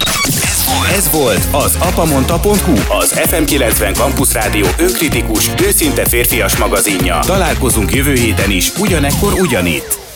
Ez volt az apamonta.hu, az FM90 Campus Rádió önkritikus, őszinte férfias magazinja. Találkozunk jövő héten is, ugyanekkor ugyanitt.